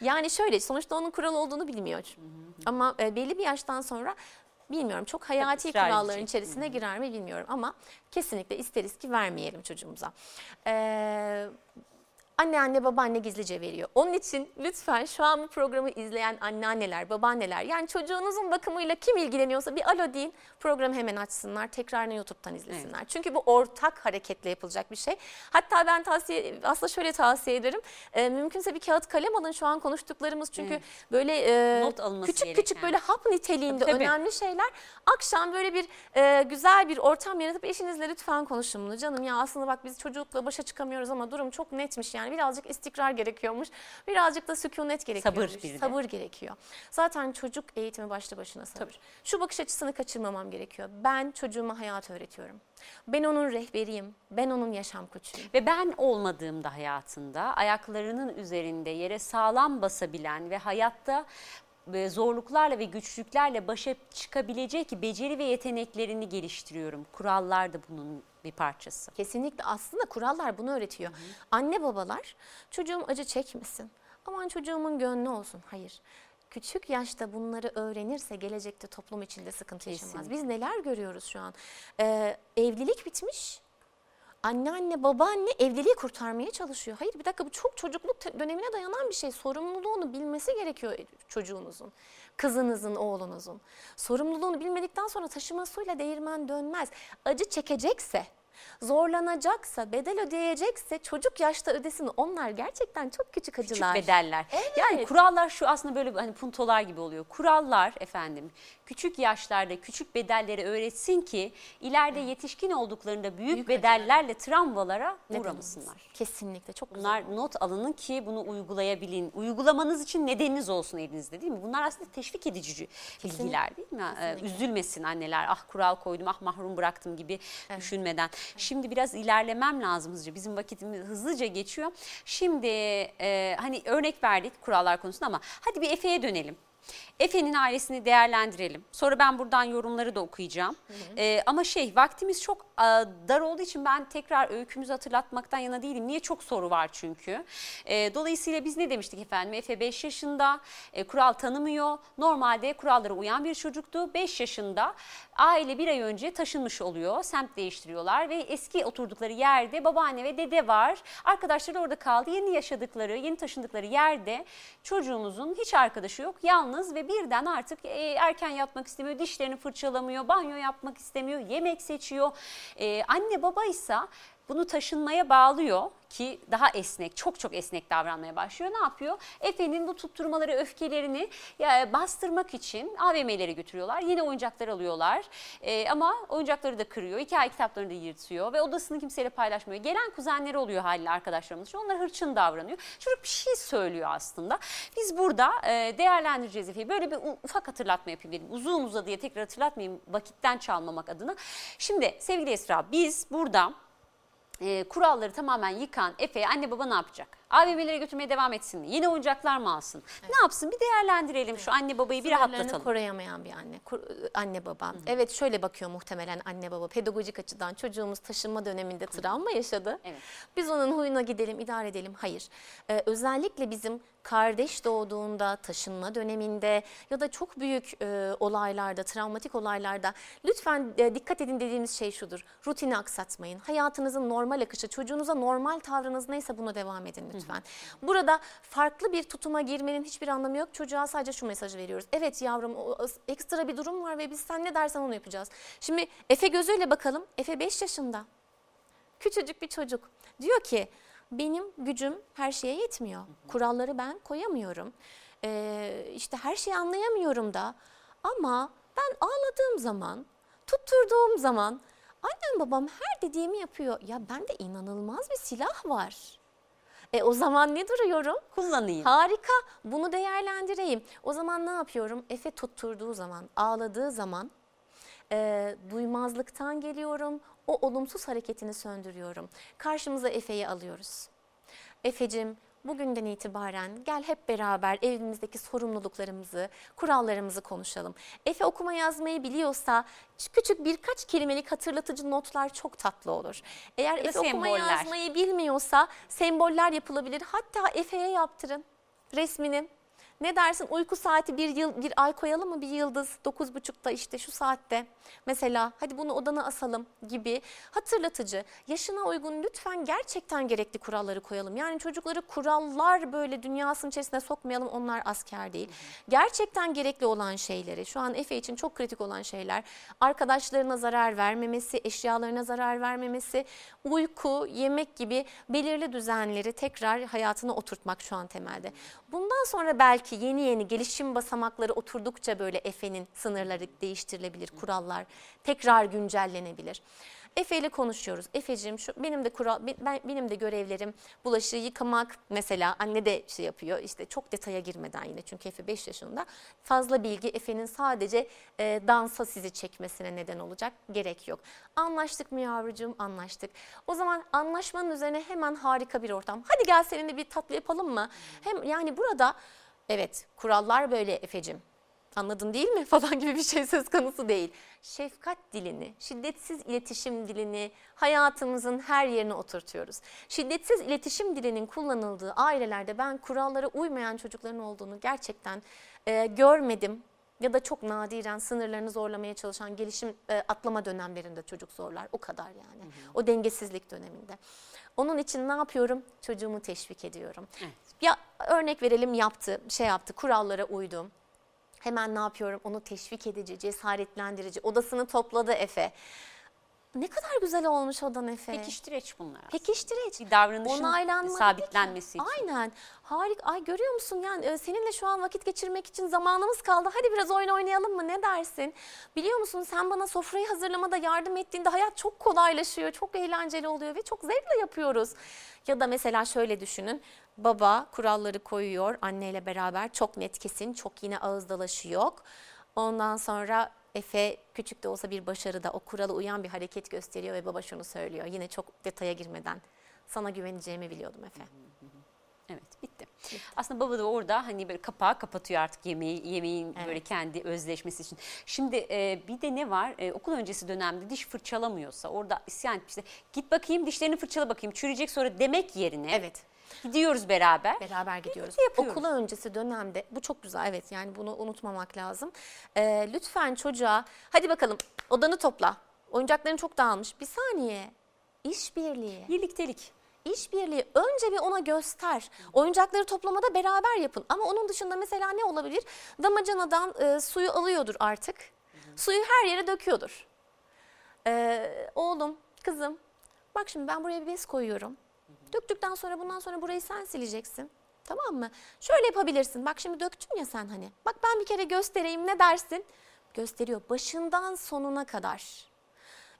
Yani şöyle sonuçta onun kuralı olduğunu bilmiyor. Ama e, belli bir yaştan sonra bilmiyorum çok hayati ısrar kuralların içerisine girer mi bilmiyorum ama kesinlikle isteriz ki vermeyelim çocuğumuza. Ee, Anne anne babaanne gizlice veriyor. Onun için lütfen şu an bu programı izleyen anneanneler, babaanneler yani çocuğunuzun bakımıyla kim ilgileniyorsa bir alo deyin programı hemen açsınlar. Tekrarını YouTube'dan izlesinler. Çünkü bu ortak hareketle yapılacak bir şey. Hatta ben tavsiye aslında şöyle tavsiye ederim. Ee, mümkünse bir kağıt kalem alın şu an konuştuklarımız çünkü Evet. böyle e, Not küçük küçük gereken. böyle hap niteliğinde Tabii, tabii. önemli şeyler. Akşam böyle bir e, güzel bir ortam yaratıp eşinizle lütfen konuşun bunu. Canım ya aslında bak biz çocukla başa çıkamıyoruz ama durum çok netmiş yani birazcık istikrar gerekiyormuş. Birazcık da sükunet gerekiyormuş. Sabır bir de. Sabır gerekiyor. Zaten çocuk eğitimi başlı başına sabır. Şu bakış açısını kaçırmamam gerekiyor. Ben çocuğuma hayat öğretiyorum. Ben onun rehberiyim. Ben onun yaşam koçuyum. Ve ben olmadığımda hayatında ayaklarının üzerinde yere sağlam basabilen ve hayatta zorluklarla ve güçlüklerle başa çıkabilecek beceri ve yeteneklerini geliştiriyorum. Kurallar da bunun bir parçası. Kesinlikle aslında kurallar bunu öğretiyor. Anne babalar çocuğum acı çekmesin. Aman çocuğumun gönlü olsun. Hayır. Küçük yaşta bunları öğrenirse gelecekte toplum içinde sıkıntı yaşamaz. Kesinlikle. Biz neler görüyoruz şu an? Ee, evlilik bitmiş anneanne babaanne evliliği kurtarmaya çalışıyor. Hayır bir dakika bu çok çocukluk dönemine dayanan bir şey. Sorumluluğunu bilmesi gerekiyor çocuğunuzun, kızınızın, oğlunuzun. Sorumluluğunu bilmedikten sonra taşıma suyla değirmen dönmez. Acı çekecekse zorlanacaksa, bedel ödeyecekse çocuk yaşta ödesin. Onlar gerçekten çok küçük acılar. Küçük bedeller. Yani kurallar şu aslında böyle hani puntolar gibi oluyor. Kurallar efendim küçük yaşlarda küçük bedelleri öğretsin ki ileride yetişkin olduklarında büyük, Büyük bedellerle travmalara uğramasınlar. Kesinlikle çok güzel. Bunlar not alının ki bunu uygulayabilin. Uygulamanız için nedeniniz olsun elinizde değil mi? Bunlar aslında teşvik edici bilgiler değil mi? Ee, üzülmesin anneler ah kural koydum ah mahrum bıraktım gibi düşünmeden. Şimdi biraz ilerlemem lazım hızlıca. Bizim vakitimiz hızlıca geçiyor. Şimdi e, hani örnek verdik kurallar konusunda ama hadi bir Efe'ye dönelim. Efe'nin ailesini değerlendirelim. Sonra ben buradan yorumları da okuyacağım. Ee, ama şey vaktimiz çok e, dar olduğu için ben tekrar öykümüzü hatırlatmaktan yana değilim. Niye? Çok soru var çünkü. Ee, dolayısıyla biz ne demiştik efendim? Efe 5 yaşında, e, kural tanımıyor. Normalde kurallara uyan bir çocuktu. 5 yaşında aile bir ay önce taşınmış oluyor. Semt değiştiriyorlar ve eski oturdukları yerde babaanne ve dede var. Arkadaşları orada kaldı. Yeni yaşadıkları, yeni taşındıkları yerde çocuğumuzun hiç arkadaşı yok. Yalnız ve birden artık e, erken yatmak istemiyor, dişlerini fırçalamıyor, banyo yapmak istemiyor, yemek seçiyor. E, anne baba ise bunu taşınmaya bağlıyor ki daha esnek, çok çok esnek davranmaya başlıyor. Ne yapıyor? Efe'nin bu tutturmaları, öfkelerini bastırmak için AVM'lere götürüyorlar. Yeni oyuncaklar alıyorlar Ee, ama oyuncakları da kırıyor. Hikaye kitaplarını da yırtıyor ve odasını kimseyle paylaşmıyor. Gelen kuzenleri oluyor haliyle arkadaşlarımız. için. Onlar hırçın davranıyor. Çocuk bir şey söylüyor aslında. Biz burada e, değerlendireceğiz Efe'yi. Böyle bir ufak hatırlatma yapayım. Uzun uzadıya tekrar hatırlatmayayım vakitten çalmamak adına. Şimdi sevgili Esra biz burada e, kuralları tamamen yıkan Efe anne baba ne yapacak? AVM'lere götürmeye devam etsin? Yeni oyuncaklar mı alsın? Ne yapsın? Bir değerlendirelim şu anne babayı bir rahatlatalım. koruyamayan bir anne, kur- anne baba. Evet şöyle bakıyor muhtemelen anne baba. Pedagojik açıdan çocuğumuz taşınma döneminde travma yaşadı. Evet. Biz onun huyuna gidelim, idare edelim. Hayır. Ee, özellikle bizim kardeş doğduğunda, taşınma döneminde ya da çok büyük e, olaylarda, travmatik olaylarda lütfen e, dikkat edin dediğimiz şey şudur. Rutini aksatmayın. Hayatınızın normal akışı, çocuğunuza normal tavrınız neyse buna devam edin lütfen. Burada farklı bir tutuma girmenin hiçbir anlamı yok. Çocuğa sadece şu mesajı veriyoruz. Evet yavrum o ekstra bir durum var ve biz sen ne dersen onu yapacağız. Şimdi Efe gözüyle bakalım. Efe 5 yaşında. Küçücük bir çocuk. Diyor ki benim gücüm her şeye yetmiyor. Kuralları ben koyamıyorum. Ee, işte her şeyi anlayamıyorum da. Ama ben ağladığım zaman, tutturduğum zaman annem babam her dediğimi yapıyor. Ya bende inanılmaz bir silah var. E o zaman ne duruyorum? Kullanayım. Harika. Bunu değerlendireyim. O zaman ne yapıyorum? Efe tutturduğu zaman, ağladığı zaman e, duymazlıktan geliyorum. O olumsuz hareketini söndürüyorum. Karşımıza Efe'yi alıyoruz. Efe'cim bugünden itibaren gel hep beraber evimizdeki sorumluluklarımızı, kurallarımızı konuşalım. Efe okuma yazmayı biliyorsa küçük birkaç kelimelik hatırlatıcı notlar çok tatlı olur. Eğer Ya Efe okuma semboller. yazmayı bilmiyorsa semboller yapılabilir. Hatta Efe'ye yaptırın resmini. Ne dersin uyku saati bir yıl bir ay koyalım mı bir yıldız dokuz buçukta işte şu saatte mesela hadi bunu odana asalım gibi hatırlatıcı yaşına uygun lütfen gerçekten gerekli kuralları koyalım. Yani çocukları kurallar böyle dünyasının içerisine sokmayalım onlar asker değil. Gerçekten gerekli olan şeyleri şu an Efe için çok kritik olan şeyler arkadaşlarına zarar vermemesi, eşyalarına zarar vermemesi, uyku, yemek gibi belirli düzenleri tekrar hayatına oturtmak şu an temelde. Bundan sonra belki yeni yeni gelişim basamakları oturdukça böyle Efe'nin sınırları değiştirilebilir, kurallar tekrar güncellenebilir. Efe ile konuşuyoruz. Efe'cim şu benim de kural ben, benim de görevlerim bulaşığı yıkamak mesela anne de şey yapıyor. İşte çok detaya girmeden yine çünkü Efe 5 yaşında. Fazla bilgi Efe'nin sadece e, dansa sizi çekmesine neden olacak. Gerek yok. Anlaştık mı yavrucuğum? Anlaştık. O zaman anlaşmanın üzerine hemen harika bir ortam. Hadi gel seninle bir tatlı yapalım mı? Hem yani burada evet kurallar böyle Efe'cim anladın değil mi falan gibi bir şey söz konusu değil. Şefkat dilini, şiddetsiz iletişim dilini hayatımızın her yerine oturtuyoruz. Şiddetsiz iletişim dilinin kullanıldığı ailelerde ben kurallara uymayan çocukların olduğunu gerçekten e, görmedim. Ya da çok nadiren sınırlarını zorlamaya çalışan gelişim e, atlama dönemlerinde çocuk zorlar. O kadar yani. O dengesizlik döneminde. Onun için ne yapıyorum? Çocuğumu teşvik ediyorum. Evet. Ya örnek verelim yaptı, şey yaptı, kurallara uydu. Hemen ne yapıyorum? Onu teşvik edici, cesaretlendirici. Odasını topladı Efe. Ne kadar güzel olmuş odan Efe. Pekiştireç bunlar. Pekiştireç. Bir davranışın sabitlenmesi için. Aynen. Harika. Ay görüyor musun yani e, seninle şu an vakit geçirmek için zamanımız kaldı. Hadi biraz oyun oynayalım mı? Ne dersin? Biliyor musun sen bana sofrayı hazırlamada yardım ettiğinde hayat çok kolaylaşıyor. Çok eğlenceli oluyor ve çok zevkle yapıyoruz. Ya da mesela şöyle düşünün. Baba kuralları koyuyor anneyle beraber. Çok net kesin. Çok yine ağız dalaşı yok. Ondan sonra Efe küçük de olsa bir başarıda o kurala uyan bir hareket gösteriyor ve baba şunu söylüyor. Yine çok detaya girmeden sana güveneceğimi biliyordum Efe. Evet bitti. Aslında baba da orada hani böyle kapağı kapatıyor artık yemeği yemeğin Evet. böyle kendi özleşmesi için. Şimdi e, bir de ne var? E, okul öncesi dönemde diş fırçalamıyorsa orada isyan etmişti. Git bakayım dişlerini fırçala bakayım çürüyecek sonra demek yerine Evet. Gidiyoruz beraber. Beraber gidiyoruz. yapıyoruz. Okula öncesi dönemde bu çok güzel evet yani bunu unutmamak lazım. Ee, lütfen çocuğa hadi bakalım odanı topla. Oyuncakların çok dağılmış. Bir saniye. İşbirliği. Birliktelik. İşbirliği önce bir ona göster. Oyuncakları toplamada beraber yapın. Ama onun dışında mesela ne olabilir? Damacanadan e, suyu alıyordur artık. Suyu her yere döküyordur. Ee, oğlum, kızım bak şimdi ben buraya bir bez koyuyorum. Döktükten sonra bundan sonra burayı sen sileceksin. Tamam mı? Şöyle yapabilirsin. Bak şimdi döktün ya sen hani. Bak ben bir kere göstereyim ne dersin? Gösteriyor başından sonuna kadar.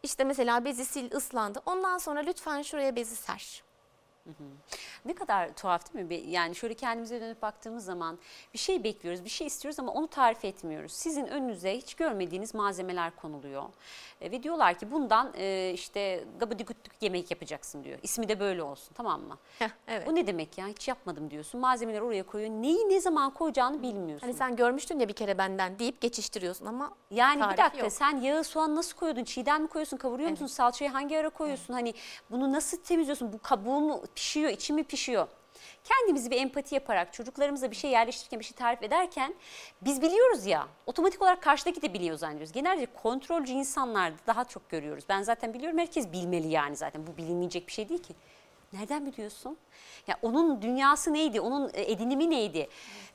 İşte mesela bezi sil ıslandı. Ondan sonra lütfen şuraya bezi ser. Ne kadar tuhaf değil mi? Yani şöyle kendimize dönüp baktığımız zaman bir şey bekliyoruz, bir şey istiyoruz ama onu tarif etmiyoruz. Sizin önünüze hiç görmediğiniz malzemeler konuluyor. E, ve diyorlar ki bundan e, işte gabadigutluk yemek yapacaksın diyor. İsmi de böyle olsun tamam mı? Heh, evet. O ne demek ya? Hiç yapmadım diyorsun. Malzemeleri oraya koyuyor. Neyi ne zaman koyacağını bilmiyorsun. Hani sen görmüştün ya bir kere benden deyip geçiştiriyorsun ama Yani bir dakika yok. sen yağı soğan nasıl koyuyordun? Çiğden mi koyuyorsun? Kavuruyor musun? Salçayı hangi ara koyuyorsun? Hani bunu nasıl temizliyorsun? Bu kabuğu mu pişiyor? içi mi pişiyor? Kendimizi bir empati yaparak çocuklarımıza bir şey yerleştirirken bir şey tarif ederken biz biliyoruz ya otomatik olarak karşıdaki de biliyor zannediyoruz. Genelde kontrolcü insanlarda daha çok görüyoruz. Ben zaten biliyorum herkes bilmeli yani zaten bu bilinmeyecek bir şey değil ki. Nereden biliyorsun? Ya onun dünyası neydi? Onun e, edinimi neydi?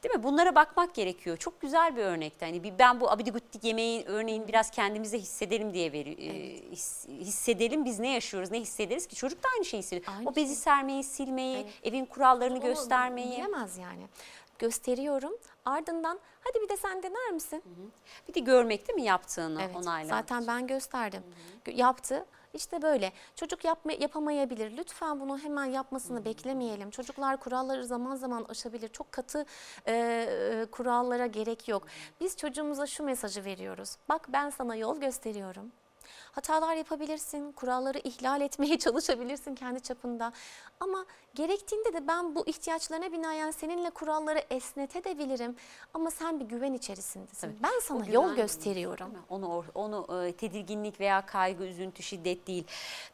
Değil mi? Bunlara bakmak gerekiyor. Çok güzel bir örnekti. Hani ben bu abidiguttik yemeğin örneğin biraz kendimize hissedelim diye veri, e, his- hissedelim biz ne yaşıyoruz, ne hissederiz ki? Çocuk da aynı şeyi hissediyor. Aynı o bezi sermeyi, silmeyi, evin kurallarını Onu göstermeyi. Bilemez yani. Gösteriyorum. Ardından hadi bir de sen dener misin? Bir de görmek değil mi yaptığını Evet. onaylamak. Zaten ben gösterdim. Gö- Yaptı. İşte böyle. Çocuk yapma, yapamayabilir. Lütfen bunu hemen yapmasını beklemeyelim. Çocuklar kuralları zaman zaman aşabilir. Çok katı e, e, kurallara gerek yok. Biz çocuğumuza şu mesajı veriyoruz. Bak ben sana yol gösteriyorum. Hatalar yapabilirsin, kuralları ihlal etmeye çalışabilirsin kendi çapında. Ama gerektiğinde de ben bu ihtiyaçlarına binaen seninle kuralları esnetebilirim. Ama sen bir güven içerisindesin. Tabii. Ben sana yol gösteriyorum. Onu onu e, tedirginlik veya kaygı, üzüntü, şiddet değil.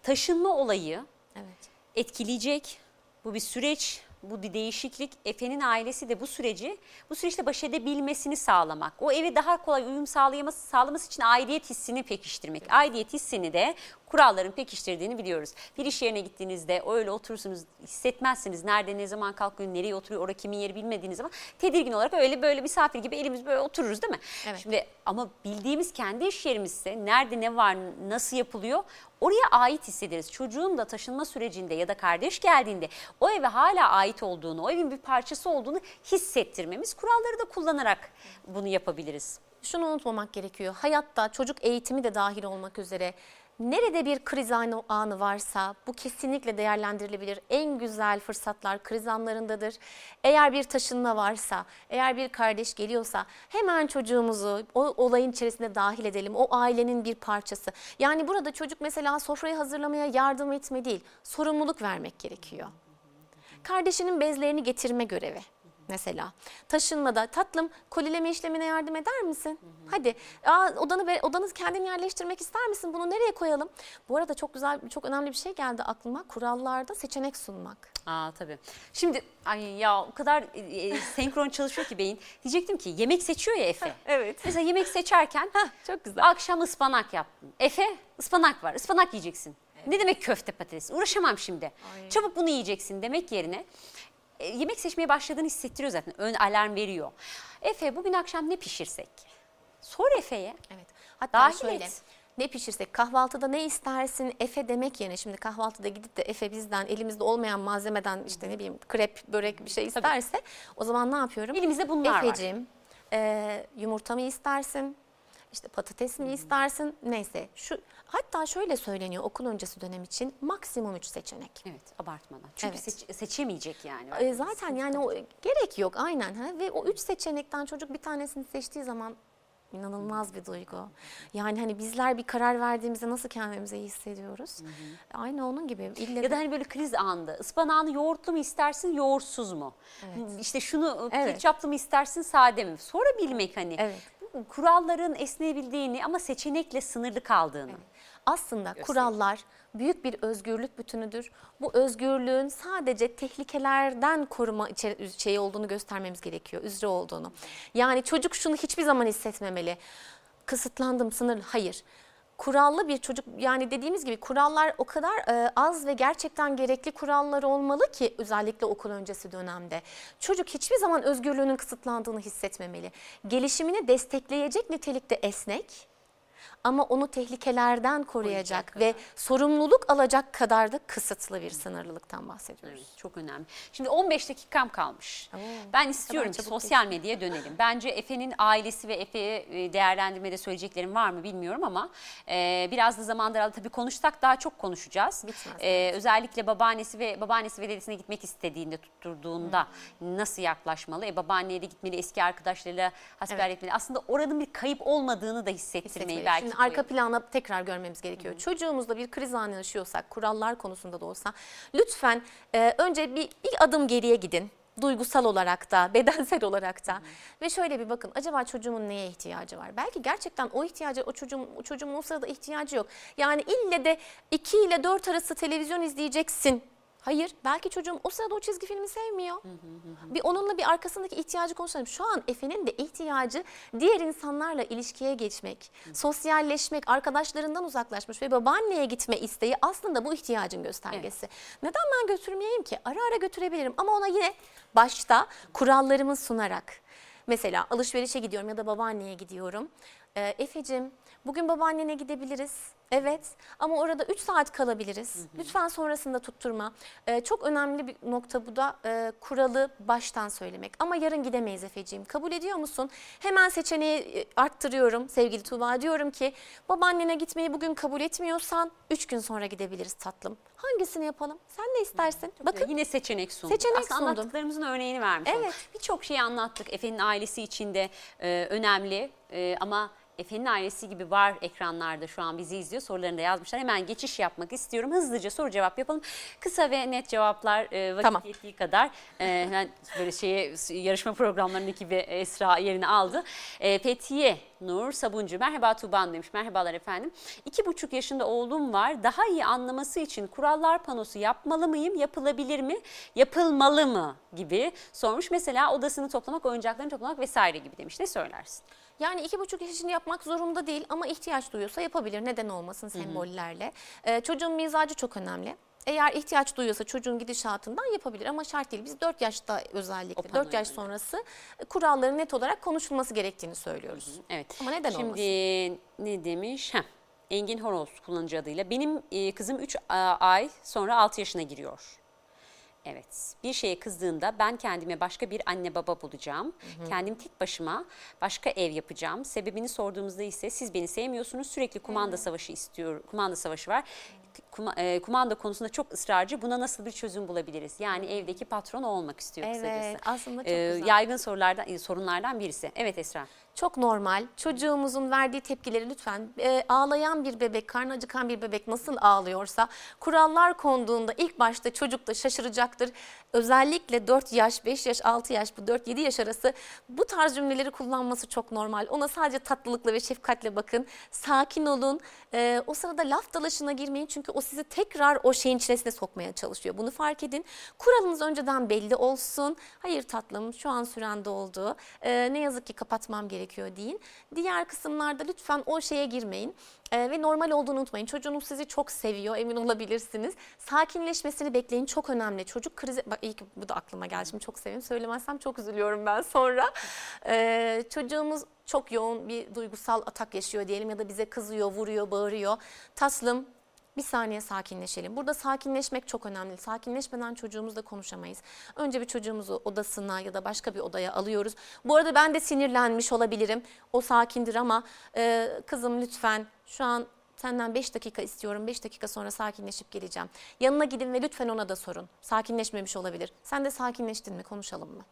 Taşınma olayı Evet. etkileyecek. Bu bir süreç, bu değişiklik. Efe'nin ailesi de bu süreci, bu süreçte baş edebilmesini sağlamak. O eve daha kolay uyum sağlayaması, sağlaması için aidiyet hissini pekiştirmek. Aidiyet hissini de kuralların pekiştirdiğini biliyoruz. Bir iş yerine gittiğinizde öyle oturursunuz, hissetmezsiniz. Nerede, ne zaman kalkıyor, nereye oturuyor, orada kimin yeri bilmediğiniz zaman tedirgin olarak öyle böyle misafir gibi elimiz böyle otururuz değil mi? Evet. Şimdi ama bildiğimiz kendi iş yerimizse nerede ne var, nasıl yapılıyor oraya ait hissederiz. Çocuğun da taşınma sürecinde ya da kardeş geldiğinde o eve hala ait olduğunu, o evin bir parçası olduğunu hissettirmemiz kuralları da kullanarak bunu yapabiliriz. Şunu unutmamak gerekiyor. Hayatta çocuk eğitimi de dahil olmak üzere nerede bir kriz anı, varsa bu kesinlikle değerlendirilebilir. En güzel fırsatlar kriz anlarındadır. Eğer bir taşınma varsa, eğer bir kardeş geliyorsa hemen çocuğumuzu o olayın içerisine dahil edelim. O ailenin bir parçası. Yani burada çocuk mesela sofrayı hazırlamaya yardım etme değil, sorumluluk vermek gerekiyor. Kardeşinin bezlerini getirme görevi. Mesela taşınmada tatlım kolileme işlemine yardım eder misin? Hadi Aa, odanı ve odanı kendin yerleştirmek ister misin? Bunu nereye koyalım? Bu arada çok güzel çok önemli bir şey geldi aklıma. Kurallarda seçenek sunmak. Aa tabii. Şimdi ay ya o kadar e, e, senkron çalışıyor ki beyin. Diyecektim ki yemek seçiyor ya Efe. Evet. Mesela yemek seçerken Çok güzel. akşam ıspanak yaptın. Efe ıspanak var. Ispanak yiyeceksin. Ne demek köfte patates? Uğraşamam şimdi. Ay. Çabuk bunu yiyeceksin demek yerine yemek seçmeye başladığını hissettiriyor zaten. Ön alarm veriyor. Efe bugün akşam ne pişirsek? Sor Efe'ye. Evet. Hatta Dahil şöyle et. ne pişirsek kahvaltıda ne istersin Efe demek yerine şimdi kahvaltıda gidip de Efe bizden elimizde olmayan malzemeden işte ne bileyim krep börek bir şey isterse o zaman ne yapıyorum? Elimizde bunlar var. Efeciğim e, yumurta mı istersin? İşte patates mi istersin? Neyse. Şu hatta şöyle söyleniyor okul öncesi dönem için maksimum 3 seçenek. Evet abartmadan. Çünkü Evet. seç- seçemeyecek yani. E, zaten yani o gerek yok aynen ha ve o üç seçenekten çocuk bir tanesini seçtiği zaman inanılmaz bir duygu. Yani hani bizler bir karar verdiğimizde nasıl kendimizi iyi hissediyoruz? Aynı onun gibi. İlle Ya da hani böyle kriz anında ıspanağını yoğurtlu mu istersin yoğurtsuz mu? İşte şunu Evet. ketçaplı mı istersin sade mi? Sorabilmek hani. Evet. Kuralların esneyebildiğini ama seçenekle sınırlı kaldığını. Aslında kurallar büyük bir özgürlük bütünüdür. Bu özgürlüğün sadece tehlikelerden koruma şeyi olduğunu göstermemiz gerekiyor, üzere olduğunu. Yani çocuk şunu hiçbir zaman hissetmemeli. Kısıtlandım, sınırlı. Hayır. Kurallı bir çocuk yani dediğimiz gibi kurallar o kadar e, az ve gerçekten gerekli kurallar olmalı ki özellikle okul öncesi dönemde. Çocuk hiçbir zaman özgürlüğünün kısıtlandığını hissetmemeli. Gelişimini destekleyecek nitelikte esnek ama onu tehlikelerden koruyacak ve sorumluluk alacak kadar da kısıtlı bir sınırlılıktan bahsediyoruz. Evet, çok önemli. Şimdi 15 dakikam kalmış. Oo, Ben istiyorum ki sosyal medyaya dönelim. Bence Efe'nin ailesi ve Efe'ye e, değerlendirmede söyleyeceklerim var mı bilmiyorum ama e, biraz da zaman daraldı. Tabii konuşsak daha çok konuşacağız. Bitmez. E, özellikle babaannesi ve babaannesi ve dedesine gitmek istediğinde tutturduğunda nasıl yaklaşmalı? E, babaanneye de gitmeli, eski arkadaşlarıyla hasbihal etmeli. Aslında oranın bir kayıp olmadığını da hissettirmeyi Hissetmeyi. belki Şimdi arka plana tekrar görmemiz gerekiyor. Çocuğumuzda bir kriz anı yaşıyorsak, kurallar konusunda da olsa lütfen e, önce bir, bir adım geriye gidin. Duygusal olarak da, bedensel olarak da. Ve şöyle bir bakın acaba çocuğumun neye ihtiyacı var? Belki gerçekten o ihtiyacı, o çocuğum, o çocuğumun o sırada ihtiyacı yok. Yani ille de 2 ile 4 arası televizyon izleyeceksin. Hayır, belki çocuğum o sırada o çizgi filmi sevmiyor. Bir onunla bir arkasındaki ihtiyacı konuşalım. Şu an Efe'nin de ihtiyacı diğer insanlarla ilişkiye geçmek, sosyalleşmek, arkadaşlarından uzaklaşmış ve babaanneye gitme isteği aslında bu ihtiyacın göstergesi. Neden ben götürmeyeyim ki? Ara ara götürebilirim ama ona yine başta kurallarımı sunarak. Mesela alışverişe gidiyorum ya da babaanneye gidiyorum. Ee, Efe'cim bugün babaannene gidebiliriz. Evet ama orada 3 saat kalabiliriz. Lütfen sonrasında tutturma. Ee, çok önemli bir nokta bu da e, kuralı baştan söylemek. Ama yarın gidemeyiz Efe'ciğim. Kabul ediyor musun? Hemen seçeneği e, arttırıyorum sevgili Tuğba. Diyorum ki babaannene gitmeyi bugün kabul etmiyorsan 3 gün sonra gidebiliriz tatlım. Hangisini yapalım? Sen ne istersin? Bakın Yine seçenek sunduk. Seçenek Aslında sundum. anlattıklarımızın örneğini vermiş olduk. Evet. Birçok şeyi anlattık. Efe'nin ailesi içinde e, önemli e, ama Efe'nin ailesi gibi var ekranlarda şu an bizi izliyor. Sorularını da yazmışlar. Hemen geçiş yapmak istiyorum. Hızlıca soru cevap yapalım. Kısa ve net cevaplar e, vakit Tamam. yettiği kadar. E, hemen böyle şeye yarışma programlarındaki gibi Esra yerini aldı. E, Fethiye Nur Sabuncu. Merhaba Tuğba Hanım demiş. Merhabalar efendim. İki buçuk yaşında oğlum var. Daha iyi anlaması için kurallar panosu yapmalı mıyım? Yapılabilir mi? Yapılmalı mı? Gibi sormuş. Mesela odasını toplamak, oyuncaklarını toplamak vesaire gibi demiş. Ne söylersin? Yani iki buçuk yaş için yapmak zorunda değil ama ihtiyaç duyuyorsa yapabilir. Neden olmasın sembollerle. Ee, çocuğun mizacı çok önemli. Eğer ihtiyaç duyuyorsa çocuğun gidişatından yapabilir ama şart değil. Biz 4 yaşta özellikle panoyu 4 yaş sonrası kuralların net olarak konuşulması gerektiğini söylüyoruz. Evet. Ama neden Şimdi olmasın? ne demiş? Heh. Engin Horoz kullanıcı adıyla. Benim e, kızım 3 ay sonra 6 yaşına giriyor. Evet. Bir şeye kızdığında ben kendime başka bir anne baba bulacağım. Kendim tek başıma başka ev yapacağım. Sebebini sorduğumuzda ise siz beni sevmiyorsunuz. Sürekli kumanda savaşı istiyor. Kumanda savaşı var. Kuma- e, kumanda konusunda çok ısrarcı. Buna nasıl bir çözüm bulabiliriz? Yani evdeki patron olmak istiyor kısacası. Evet aslında çok Ee, güzel. yaygın sorulardan sorunlardan birisi. Evet Esra. Çok normal. Çocuğumuzun verdiği tepkileri lütfen e, ağlayan bir bebek, karnı acıkan bir bebek nasıl ağlıyorsa kurallar konduğunda ilk başta çocuk da şaşıracaktır. Özellikle 4 yaş, 5 yaş, 6 yaş bu 4-7 yaş arası bu tarz cümleleri kullanması çok normal. Ona sadece tatlılıkla ve şefkatle bakın. Sakin olun. E, o sırada laf dalaşına girmeyin çünkü o sizi tekrar o şeyin içerisine sokmaya çalışıyor. Bunu fark edin. Kuralınız önceden belli olsun. Hayır tatlım şu an süren doldu. E, ne yazık ki kapatmam gerekiyor deyin. Diğer kısımlarda lütfen o şeye girmeyin. Ee, ve normal olduğunu unutmayın. Çocuğunuz sizi çok seviyor, emin olabilirsiniz. Sakinleşmesini bekleyin, çok önemli. Çocuk krizi, bak iyi bu da aklıma geldi. Şimdi çok seviyorum, söylemezsem çok üzülüyorum ben sonra. Ee, çocuğumuz çok yoğun bir duygusal atak yaşıyor diyelim ya da bize kızıyor, vuruyor, bağırıyor. Taslım bir saniye sakinleşelim. Burada sakinleşmek çok önemli. Sakinleşmeden çocuğumuzla konuşamayız. Önce bir çocuğumuzu odasına ya da başka bir odaya alıyoruz. Bu arada ben de sinirlenmiş olabilirim. O sakindir ama e, kızım lütfen şu an senden 5 dakika istiyorum. 5 dakika sonra sakinleşip geleceğim. Yanına gidin ve lütfen ona da sorun. Sakinleşmemiş olabilir. Sen de sakinleştin mi? Konuşalım mı?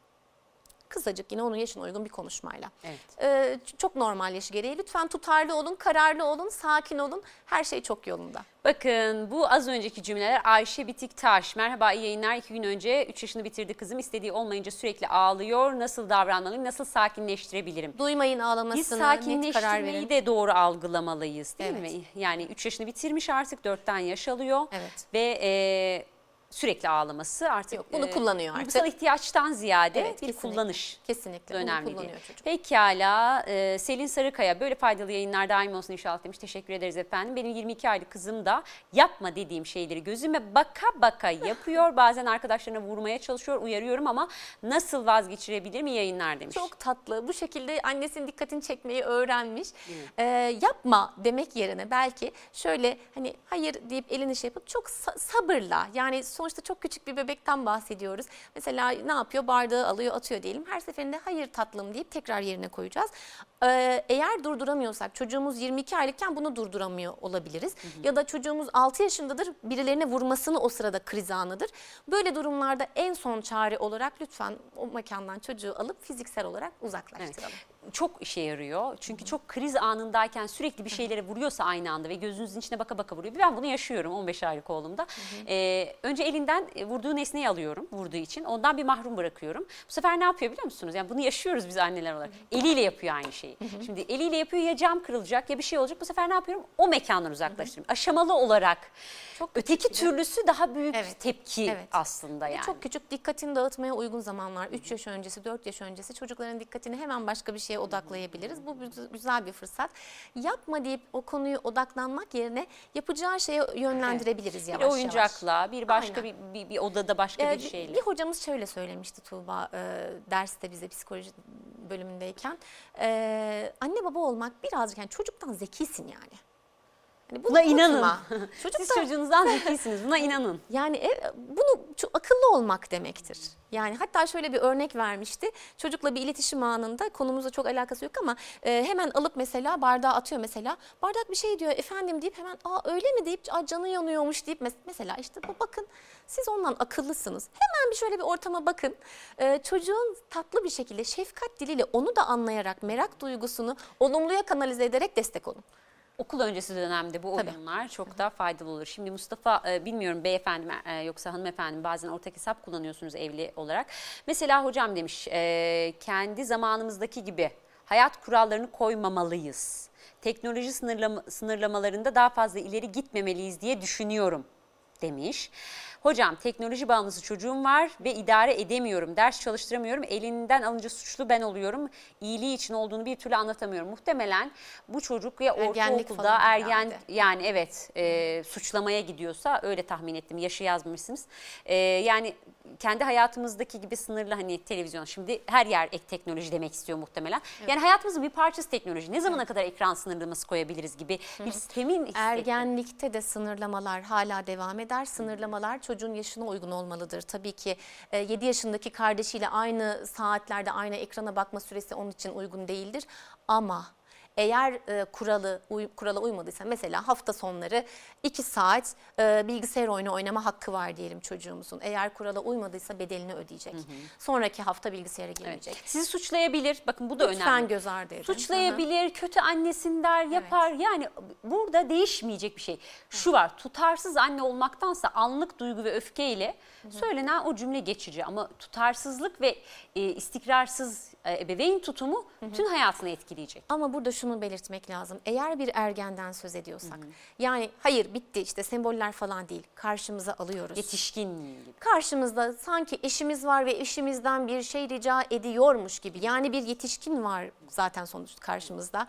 Kısacık yine onun yaşına uygun bir konuşmayla. Evet. Ee, çok normal yaşı gereği. Lütfen tutarlı olun, kararlı olun, sakin olun. Her şey çok yolunda. Bakın bu az önceki cümleler Ayşe Bitiktaş. Merhaba iyi yayınlar. İki gün önce 3 yaşını bitirdi kızım. İstediği olmayınca sürekli ağlıyor. Nasıl davranmalıyım? Nasıl sakinleştirebilirim? Duymayın Biz ağlamasını, karar sakinleştirmeyi de doğru algılamalıyız değil Evet. mi? Yani 3 yaşını bitirmiş artık 4'ten yaş alıyor. Evet. Ve e, sürekli ağlaması artık Yok, bunu kullanıyor artık. Duygusal ihtiyaçtan ziyade Evet, bir kesinlikle. kullanış. Kesinlikle bunu önemli kullanıyor değil. çocuk. Pekala e, Selin Sarıkaya böyle faydalı yayınlar daim olsun inşallah demiş. Teşekkür ederiz efendim. Benim 22 aylık kızım da yapma dediğim şeyleri gözüme baka baka yapıyor. Bazen arkadaşlarına vurmaya çalışıyor uyarıyorum ama nasıl vazgeçirebilir mi yayınlar demiş. Çok tatlı. Bu şekilde annesinin dikkatini çekmeyi öğrenmiş. Ee, yapma demek yerine belki şöyle hani hayır deyip elini şey yapıp çok sa- sabırla yani sonuçta çok küçük bir bebekten bahsediyoruz. Mesela ne yapıyor? Bardağı alıyor atıyor diyelim. Her seferinde hayır tatlım deyip tekrar yerine koyacağız. Ee, eğer durduramıyorsak çocuğumuz 22 aylıkken bunu durduramıyor olabiliriz. Ya da çocuğumuz 6 yaşındadır birilerine vurmasını o sırada kriz anıdır. Böyle durumlarda en son çare olarak lütfen o mekandan çocuğu alıp fiziksel olarak uzaklaştıralım. Çok işe yarıyor. Çünkü çok kriz anındayken sürekli bir şeylere vuruyorsa aynı anda ve gözünüzün içine baka baka vuruyor. Ben bunu yaşıyorum 15 aylık oğlumda. Ee, önce elinden e, vurduğu nesneyi alıyorum vurduğu için. Ondan bir mahrum bırakıyorum. Bu sefer ne yapıyor biliyor musunuz? Yani bunu yaşıyoruz biz anneler olarak. Eliyle yapıyor aynı şeyi. Şimdi eliyle yapıyor ya cam kırılacak ya bir şey olacak. Bu sefer ne yapıyorum? O mekandan uzaklaştırıyorum. Aşamalı olarak. Çok Öteki türlüsü daha büyük Evet. tepki Evet. aslında yani. Çok küçük dikkatini dağıtmaya uygun zamanlar 3 yaş öncesi 4 yaş öncesi çocukların dikkatini hemen başka bir şeye odaklayabiliriz. Bu güz- güzel bir fırsat. Yapma deyip o konuyu odaklanmak yerine yapacağı şeye yönlendirebiliriz bir yavaş yavaş. oyuncakla, bir başka bir, bir, bir odada başka Ee, bir şeyle. Bir hocamız şöyle söylemişti Tuğba e, derste bize psikoloji bölümündeyken. E, anne baba olmak birazcık yani çocuktan zekisin yani. Hani bunu Buna inanın. unutma. Siz Çocuktan çocuğunuzdan zekisiniz. Buna inanın. Yani e, bunu çok akıllı olmak demektir. Yani hatta şöyle bir örnek vermişti. Çocukla bir iletişim anında konumuzla çok alakası yok ama e, hemen alıp mesela bardağı atıyor mesela. Bardak bir şey diyor efendim deyip hemen aa öyle mi deyip "Aa, canı yanıyormuş deyip mes- mesela işte bu bakın siz ondan akıllısınız. Hemen bir şöyle bir ortama bakın. E, çocuğun tatlı bir şekilde şefkat diliyle onu da anlayarak merak duygusunu olumluya kanalize ederek destek olun. Okul öncesi dönemde bu Tabii. oyunlar çok daha faydalı olur. Şimdi Mustafa e, bilmiyorum beyefendi e, yoksa hanımefendi bazen ortak hesap kullanıyorsunuz evli olarak. Mesela hocam demiş e, kendi zamanımızdaki gibi hayat kurallarını koymamalıyız. Teknoloji sınırlama, sınırlamalarında daha fazla ileri gitmemeliyiz diye düşünüyorum demiş. Hocam teknoloji bağımlısı çocuğum var ve idare edemiyorum. Ders çalıştıramıyorum. Elinden alınca suçlu ben oluyorum. İyiliği için olduğunu bir türlü anlatamıyorum. Muhtemelen bu çocuk ya ortaokulda ergen herhalde. yani evet e, suçlamaya gidiyorsa öyle tahmin ettim. Yaşı yazmışsınız. E, yani kendi hayatımızdaki gibi sınırlı hani televizyon şimdi her yer ek teknoloji demek istiyor muhtemelen. Yani hayatımızın bir parçası teknoloji. Ne zamana kadar ekran sınırlaması koyabiliriz gibi bir sistemin. Ergenlikte de sınırlamalar hala devam eder. Sınırlamalar çocuğun yaşına uygun olmalıdır. Tabii ki e, 7 yaşındaki kardeşiyle aynı saatlerde aynı ekrana bakma süresi onun için uygun değildir. Ama Eğer e, kuralı uy, kurala uymadıysa mesela hafta sonları 2 saat e, bilgisayar oyunu oynama hakkı var diyelim çocuğumuzun. Eğer kurala uymadıysa bedelini ödeyecek. Sonraki hafta bilgisayara girmeyecek. Evet. Sizi suçlayabilir. Bakın bu da Lütfen önemli. göz ardı edin. Suçlayabilir, kötü annesin der, yapar. Yani burada değişmeyecek bir şey. Şu var, tutarsız anne olmaktansa anlık duygu ve öfkeyle söylenen o cümle geçici. Ama tutarsızlık ve e, istikrarsız e, ebeveyn tutumu bütün hayatını etkileyecek. Ama burada şunu belirtmek lazım. Eğer bir ergenden söz ediyorsak yani hayır bitti işte semboller falan değil karşımıza alıyoruz. Yetişkin gibi. Karşımızda sanki eşimiz var ve eşimizden bir şey rica ediyormuş gibi. Yani bir yetişkin var zaten sonuçta karşımızda.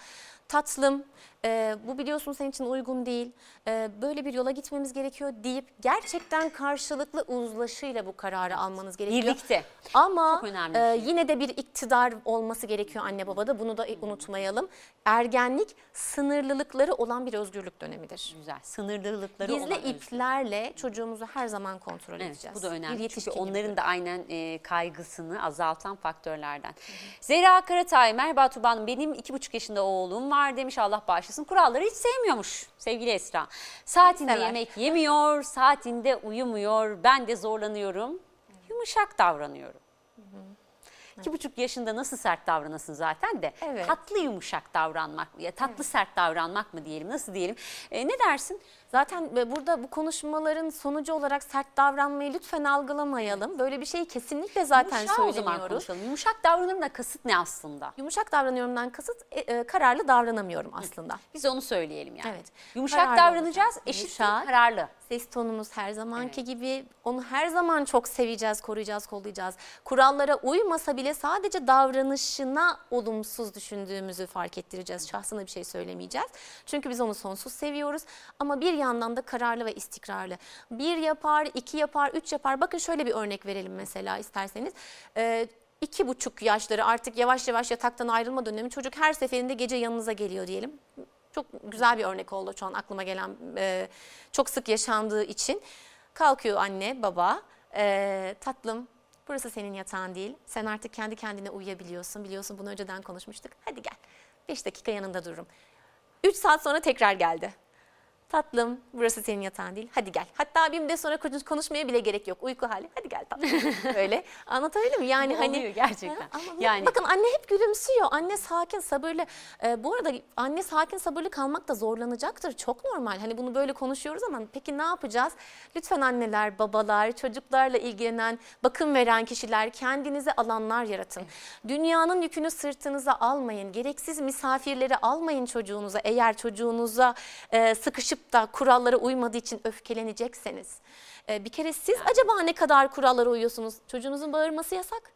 Tatlım, e, bu biliyorsun senin için uygun değil. E, böyle bir yola gitmemiz gerekiyor deyip gerçekten karşılıklı uzlaşıyla bu kararı almanız gerekiyor. Birlikte. Ama e, şey. yine de bir iktidar olması gerekiyor anne babada. Bunu da unutmayalım. Ergenlik sınırlılıkları olan bir özgürlük dönemidir. Güzel. Sınırlılıkları Gizli olan iplerle çocuğumuzu her zaman kontrol Evet, edeceğiz. bu da Bir önemli. Çünkü yetişkin gibi. onların da aynen e, kaygısını azaltan faktörlerden. Zehra Karatay, merhaba Tuba Hanım. Benim iki buçuk yaşında oğlum var demiş Allah bağışlasın. Kuralları hiç sevmiyormuş sevgili Esra. Saatinde Sever. yemek yemiyor, saatinde uyumuyor. Ben de zorlanıyorum. Yumuşak davranıyorum. İki buçuk yaşında nasıl sert davranasın zaten de Evet. tatlı yumuşak davranmak ya tatlı sert davranmak mı diyelim nasıl diyelim E, ne dersin? Zaten e, burada bu konuşmaların sonucu olarak sert davranmayı lütfen algılamayalım. Böyle bir şeyi kesinlikle zaten Yumuşağı o zaman söylemiyoruz. konuşalım. Yumuşak davranırım da kasıt ne aslında? Yumuşak davranıyorumdan kasıt e, e, kararlı davranamıyorum aslında. Biz onu söyleyelim yani. Evet. Yumuşak Kararlı davranacağız, Yumuşak. kararlı. Ses tonumuz her zamanki gibi onu her zaman çok seveceğiz, koruyacağız, kollayacağız. Kurallara uymasa bile sadece davranışına olumsuz düşündüğümüzü fark ettireceğiz. Şahsına bir şey söylemeyeceğiz. Çünkü biz onu sonsuz seviyoruz ama bir yandan da kararlı ve istikrarlı. Bir yapar, iki yapar, üç yapar. Bakın şöyle bir örnek verelim mesela isterseniz. Ee, iki buçuk yaşları artık yavaş yavaş yataktan ayrılma dönemi çocuk her seferinde gece yanınıza geliyor diyelim. Çok güzel bir örnek oldu şu an aklıma gelen e, çok sık yaşandığı için. Kalkıyor anne baba e, tatlım burası senin yatağın değil sen artık kendi kendine uyuyabiliyorsun biliyorsun bunu önceden konuşmuştuk hadi gel 5 dakika yanında dururum. 3 saat sonra tekrar geldi. Tatlım burası senin yatağın değil hadi gel. Hatta bir müddet sonra konuş- konuşmaya bile gerek yok uyku hali hadi gel tatlım. Böyle anlatabildim mi? Yani hani oluyor gerçekten. Ha, Yani- bakın anne hep gülümsüyor. Anne sakin, sabırlı. Ee, bu arada anne sakin, sabırlı kalmak da zorlanacaktır. Çok normal. Hani bunu böyle konuşuyoruz ama peki ne yapacağız? Lütfen anneler, babalar, çocuklarla ilgilenen, bakım veren kişiler kendinize alanlar yaratın. Dünyanın yükünü sırtınıza almayın. Gereksiz misafirleri almayın çocuğunuza. Eğer çocuğunuza e, sıkışıp da kurallara uymadığı için öfkelenecekseniz. E, bir kere siz acaba ne kadar kurallara uyuyorsunuz? Çocuğunuzun bağırması yasak.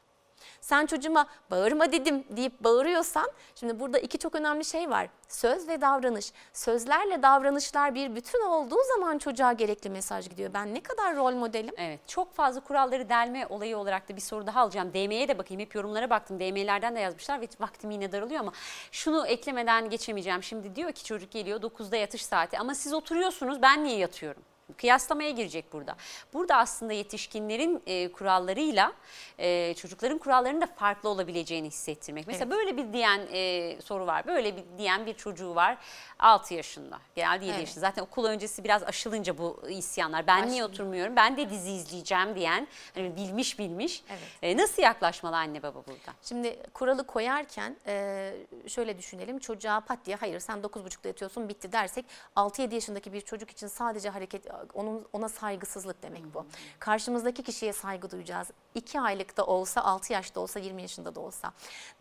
Sen çocuğuma bağırma dedim deyip bağırıyorsan şimdi burada iki çok önemli şey var. Söz ve davranış. Sözlerle davranışlar bir bütün olduğu zaman çocuğa gerekli mesaj gidiyor. Ben ne kadar rol modelim? Evet çok fazla kuralları delme olayı olarak da bir soru daha alacağım. DM'ye de bakayım hep yorumlara baktım. DM'lerden de yazmışlar ve vaktim yine daralıyor ama şunu eklemeden geçemeyeceğim. Şimdi diyor ki çocuk geliyor 9'da yatış saati ama siz oturuyorsunuz ben niye yatıyorum? Kıyaslamaya girecek burada. Burada aslında yetişkinlerin e, kurallarıyla e, çocukların kurallarının da farklı olabileceğini hissettirmek. Mesela böyle bir diyen e, soru var. Böyle bir diyen bir çocuğu var 6 yaşında. Genelde 7 Evet. yaşında. Zaten okul öncesi biraz aşılınca bu isyanlar. Ben niye oturmuyorum? Ben de dizi izleyeceğim diyen hani bilmiş bilmiş. Evet. E, nasıl yaklaşmalı anne baba burada? Şimdi kuralı koyarken e, şöyle düşünelim. Çocuğa pat diye hayır sen 9.30'da yatıyorsun bitti dersek 6-7 yaşındaki bir çocuk için sadece hareket onun ona saygısızlık demek bu. Karşımızdaki kişiye saygı duyacağız. 2 aylıkta olsa 6 yaşta olsa 20 yaşında da olsa.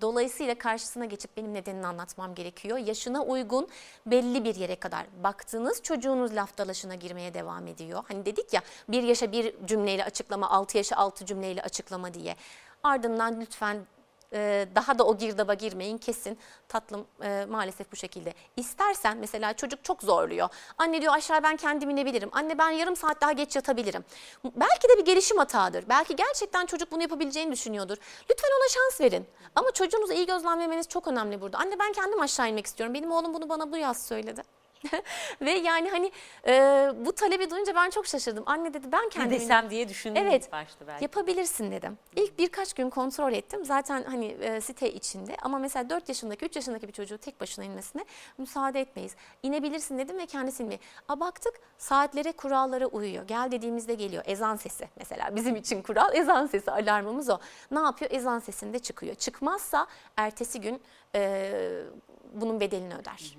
Dolayısıyla karşısına geçip benim nedenini anlatmam gerekiyor. Yaşına uygun belli bir yere kadar. Baktığınız çocuğunuz laf dalaşına girmeye devam ediyor. Hani dedik ya bir yaşa bir cümleyle açıklama 6 yaşa 6 cümleyle açıklama diye. Ardından lütfen e, daha da o girdaba girmeyin kesin tatlım e, maalesef bu şekilde. İstersen mesela çocuk çok zorluyor. Anne diyor aşağı ben kendim inebilirim. Anne ben yarım saat daha geç yatabilirim. Belki de bir gelişim hatadır. Belki gerçekten çocuk bunu yapabileceğini düşünüyordur. Lütfen ona şans verin. Ama çocuğunuzu iyi gözlemlemeniz çok önemli burada. Anne ben kendim aşağı inmek istiyorum. Benim oğlum bunu bana bu yaz söyledi. Ve yani hani e, bu talebi duyunca ben çok şaşırdım. Anne dedi ben Ne kendimi desem diye düşündüm Evet. başta belki. Yapabilirsin dedim. İlk birkaç gün kontrol ettim. Zaten hani e, site içinde ama mesela 4 yaşındaki 3 yaşındaki bir çocuğu tek başına inmesine müsaade etmeyiz. İnebilirsin dedim ve kendisi inmiyor. A baktık saatlere kurallara uyuyor. Gel dediğimizde geliyor. Ezan sesi mesela bizim için kural ezan sesi alarmımız o. Ne yapıyor? Ezan sesinde çıkıyor. Çıkmazsa ertesi gün e, bunun bedelini öder.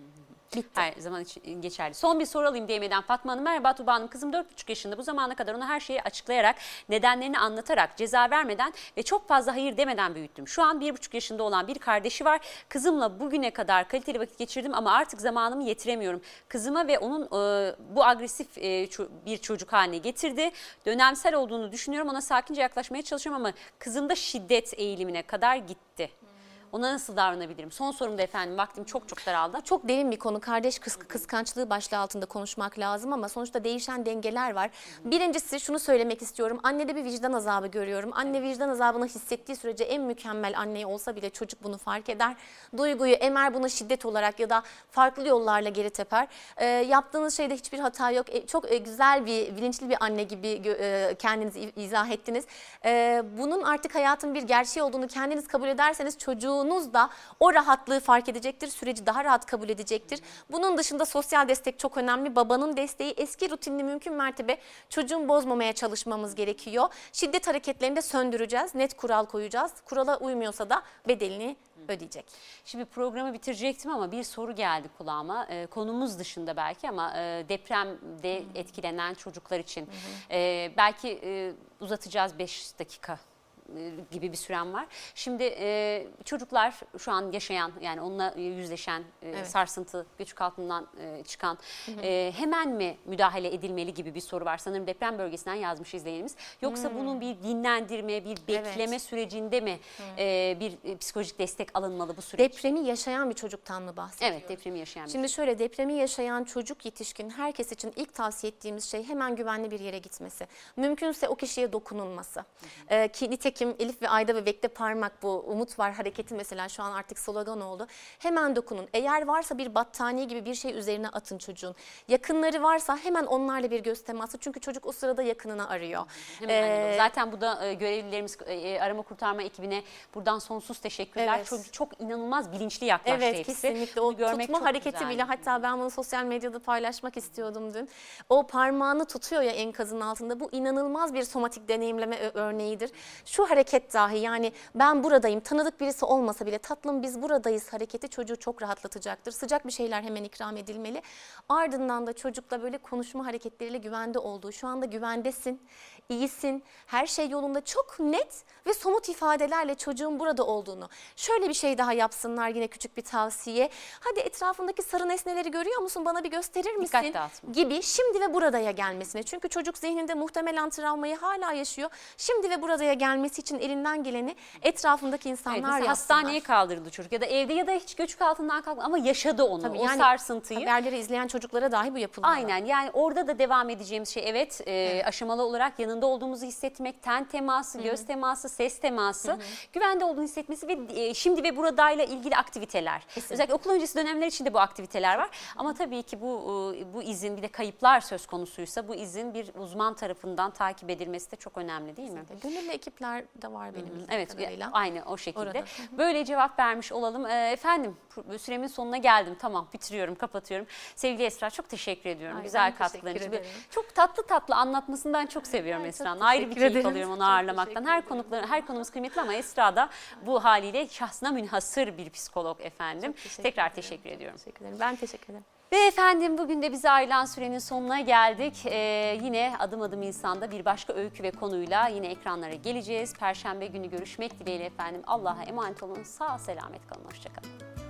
Bitti. Her zaman için geçerli. Son bir soru alayım DM'den Fatma Hanım. Merhaba Tuba Hanım. Kızım 4,5 yaşında. Bu zamana kadar ona her şeyi açıklayarak, nedenlerini anlatarak, ceza vermeden ve çok fazla hayır demeden büyüttüm. Şu an 1,5 yaşında olan bir kardeşi var. Kızımla bugüne kadar kaliteli vakit geçirdim ama artık zamanımı yetiremiyorum. Kızıma ve onun e, bu agresif e, bir çocuk haline getirdi. Dönemsel olduğunu düşünüyorum. Ona sakince yaklaşmaya çalışıyorum ama kızımda şiddet eğilimine kadar gitti. Ona nasıl davranabilirim? Son sorum da efendim. Vaktim çok çok daraldı. Çok derin bir konu. Kardeş kıs kıskançlığı başlığı altında konuşmak lazım ama sonuçta değişen dengeler var. Birincisi şunu söylemek istiyorum. Annede bir vicdan azabı görüyorum. Anne vicdan azabını hissettiği sürece en mükemmel anne olsa bile çocuk bunu fark eder. Duyguyu emer buna şiddet olarak ya da farklı yollarla geri teper. Ee, yaptığınız şeyde hiçbir hata yok. E, çok e, güzel bir, bilinçli bir anne gibi e, kendinizi izah ettiniz. Ee, bunun artık hayatın bir gerçeği olduğunu kendiniz kabul ederseniz çocuğunuz da o rahatlığı fark edecektir. Süreci daha rahat kabul edecektir. Bunun dışında sosyal destek çok önemli. Babanın desteği eski rutinini mümkün mertebe çocuğun bozmamaya çalışmamız gerekiyor. Şiddet hareketlerini de söndüreceğiz. Net kural koyacağız. Kurala uymuyorsa da bedelini ödeyecek. Şimdi programı bitirecektim ama bir soru geldi kulağıma. Ee, konumuz dışında belki ama e, depremde etkilenen çocuklar için. Ee, belki e, uzatacağız 5 dakika e, gibi bir süren var. Şimdi e, çocuklar şu an yaşayan yani onunla e, yüzleşen e, Evet. sarsıntı göçük altından e, çıkan e, hemen mi müdahale edilmeli gibi bir soru var. Sanırım deprem bölgesinden yazmış izleyenimiz. Yoksa bunun bir dinlendirme, bir bekleme sürecinde mi e, bir e, psikolojik destek alınmalı bu süreç? Depremi yaşayan bir çocuktan mı bahsediyoruz? Evet depremi yaşayan bir Şimdi şöyle depremi yaşayan çocuk yetişkin herkes için ilk tavsiye ettiğimiz şey hemen güvenli bir yere gitmesi. Mümkünse o kişiye dokunulması. Ee, ki nitekim Elif ve Ayda ve Bek'te parmak bu umut var hareketi mesela şu an artık slogan oldu. Hemen dokunun. Eğer varsa bir battaniye gibi bir şey üzerine atın çocuğun. Yakınları varsa hemen onlarla bir göz teması. Çünkü çocuk o sırada yakınını arıyor. Ee. Zaten bu da e, görevlilerimiz e, arama kurtarma ekibine buradan sonsuz teşekkürler. Evet. Çünkü çok inanılmaz bilinçli yaklaştı Evet hepsi. kesinlikle o görmek tutma hareketi güzel. bile hatta ben bunu sosyal medyada paylaşmak istiyordum dün. O parmağını tutuyor ya enkazın altında bu inanılmaz bir somatik deneyimleme örneğidir. Şu hareket dahi yani ben buradayım tanıdık birisi olmasa bile tatlım biz buradayız hareketi çocuğu çok rahatlatacaktır. Sıcak bir şeyler hemen ikram edilmeli. Ardından da çocukla böyle konuşma hareketleriyle güvende olduğu şu anda güvendesin, iyisin, her şey yolunda çok net ve somut ifadelerle çocuğun burada olduğunu. Şöyle bir şey daha yapsınlar yine küçük bir tavsiye. Hadi etrafındaki sarı nesneleri görüyor musun bana bir gösterir misin? Gibi şimdi ve buradaya gelmesine. Çünkü çocuk zihninde muhtemelen travmayı hala yaşıyor. Şimdi ve buradaya gelmesi için elinden geleni etrafındaki Evet, insanlar mesela yapsınlar. hastaneye kaldırıldı çocuk ya da evde ya da hiç göçük altından kalkmadı ama yaşadı onu. Tabii o yani sarsıntıyı. Haberleri izleyen çocuklara dahi bu yapılmalı. Aynen yani orada da devam edeceğimiz şey evet, e, aşamalı olarak yanında olduğumuzu hissetmek, ten teması, göz teması, ses teması, güvende olduğunu hissetmesi ve e, şimdi ve buradayla ilgili aktiviteler. Özellikle okul öncesi dönemler için de bu aktiviteler var. Ama tabii ki bu e, bu izin bir de kayıplar söz konusuysa bu izin bir uzman tarafından takip edilmesi de çok önemli değil mi? Gönüllü ekipler de var benim bildiğim Evet kadarıyla. aynı o şekilde. Orada. Böyle cevap vermiş olalım. Efendim süremin sonuna geldim. Tamam bitiriyorum kapatıyorum. Sevgili Esra çok teşekkür ediyorum. Ay, Güzel katkıların için. Çok tatlı tatlı anlatmasını ben çok seviyorum Esra'nın. Ayrı bir keyif ederim. alıyorum onu Çok ağırlamaktan. Her ederim. konukları, her konumuz kıymetli ama Esra da bu haliyle şahsına münhasır bir psikolog efendim. Teşekkür Tekrar ederim. teşekkür ediyorum. Teşekkür ederim. Ben teşekkür ederim. Ve efendim bugün de bize ayrılan sürenin sonuna geldik. Ee, yine adım adım insanda bir başka öykü ve konuyla yine ekranlara geleceğiz. Perşembe günü görüşmek dileğiyle efendim. Allah'a emanet olun. Sağ selamet kalın. Hoşçakalın.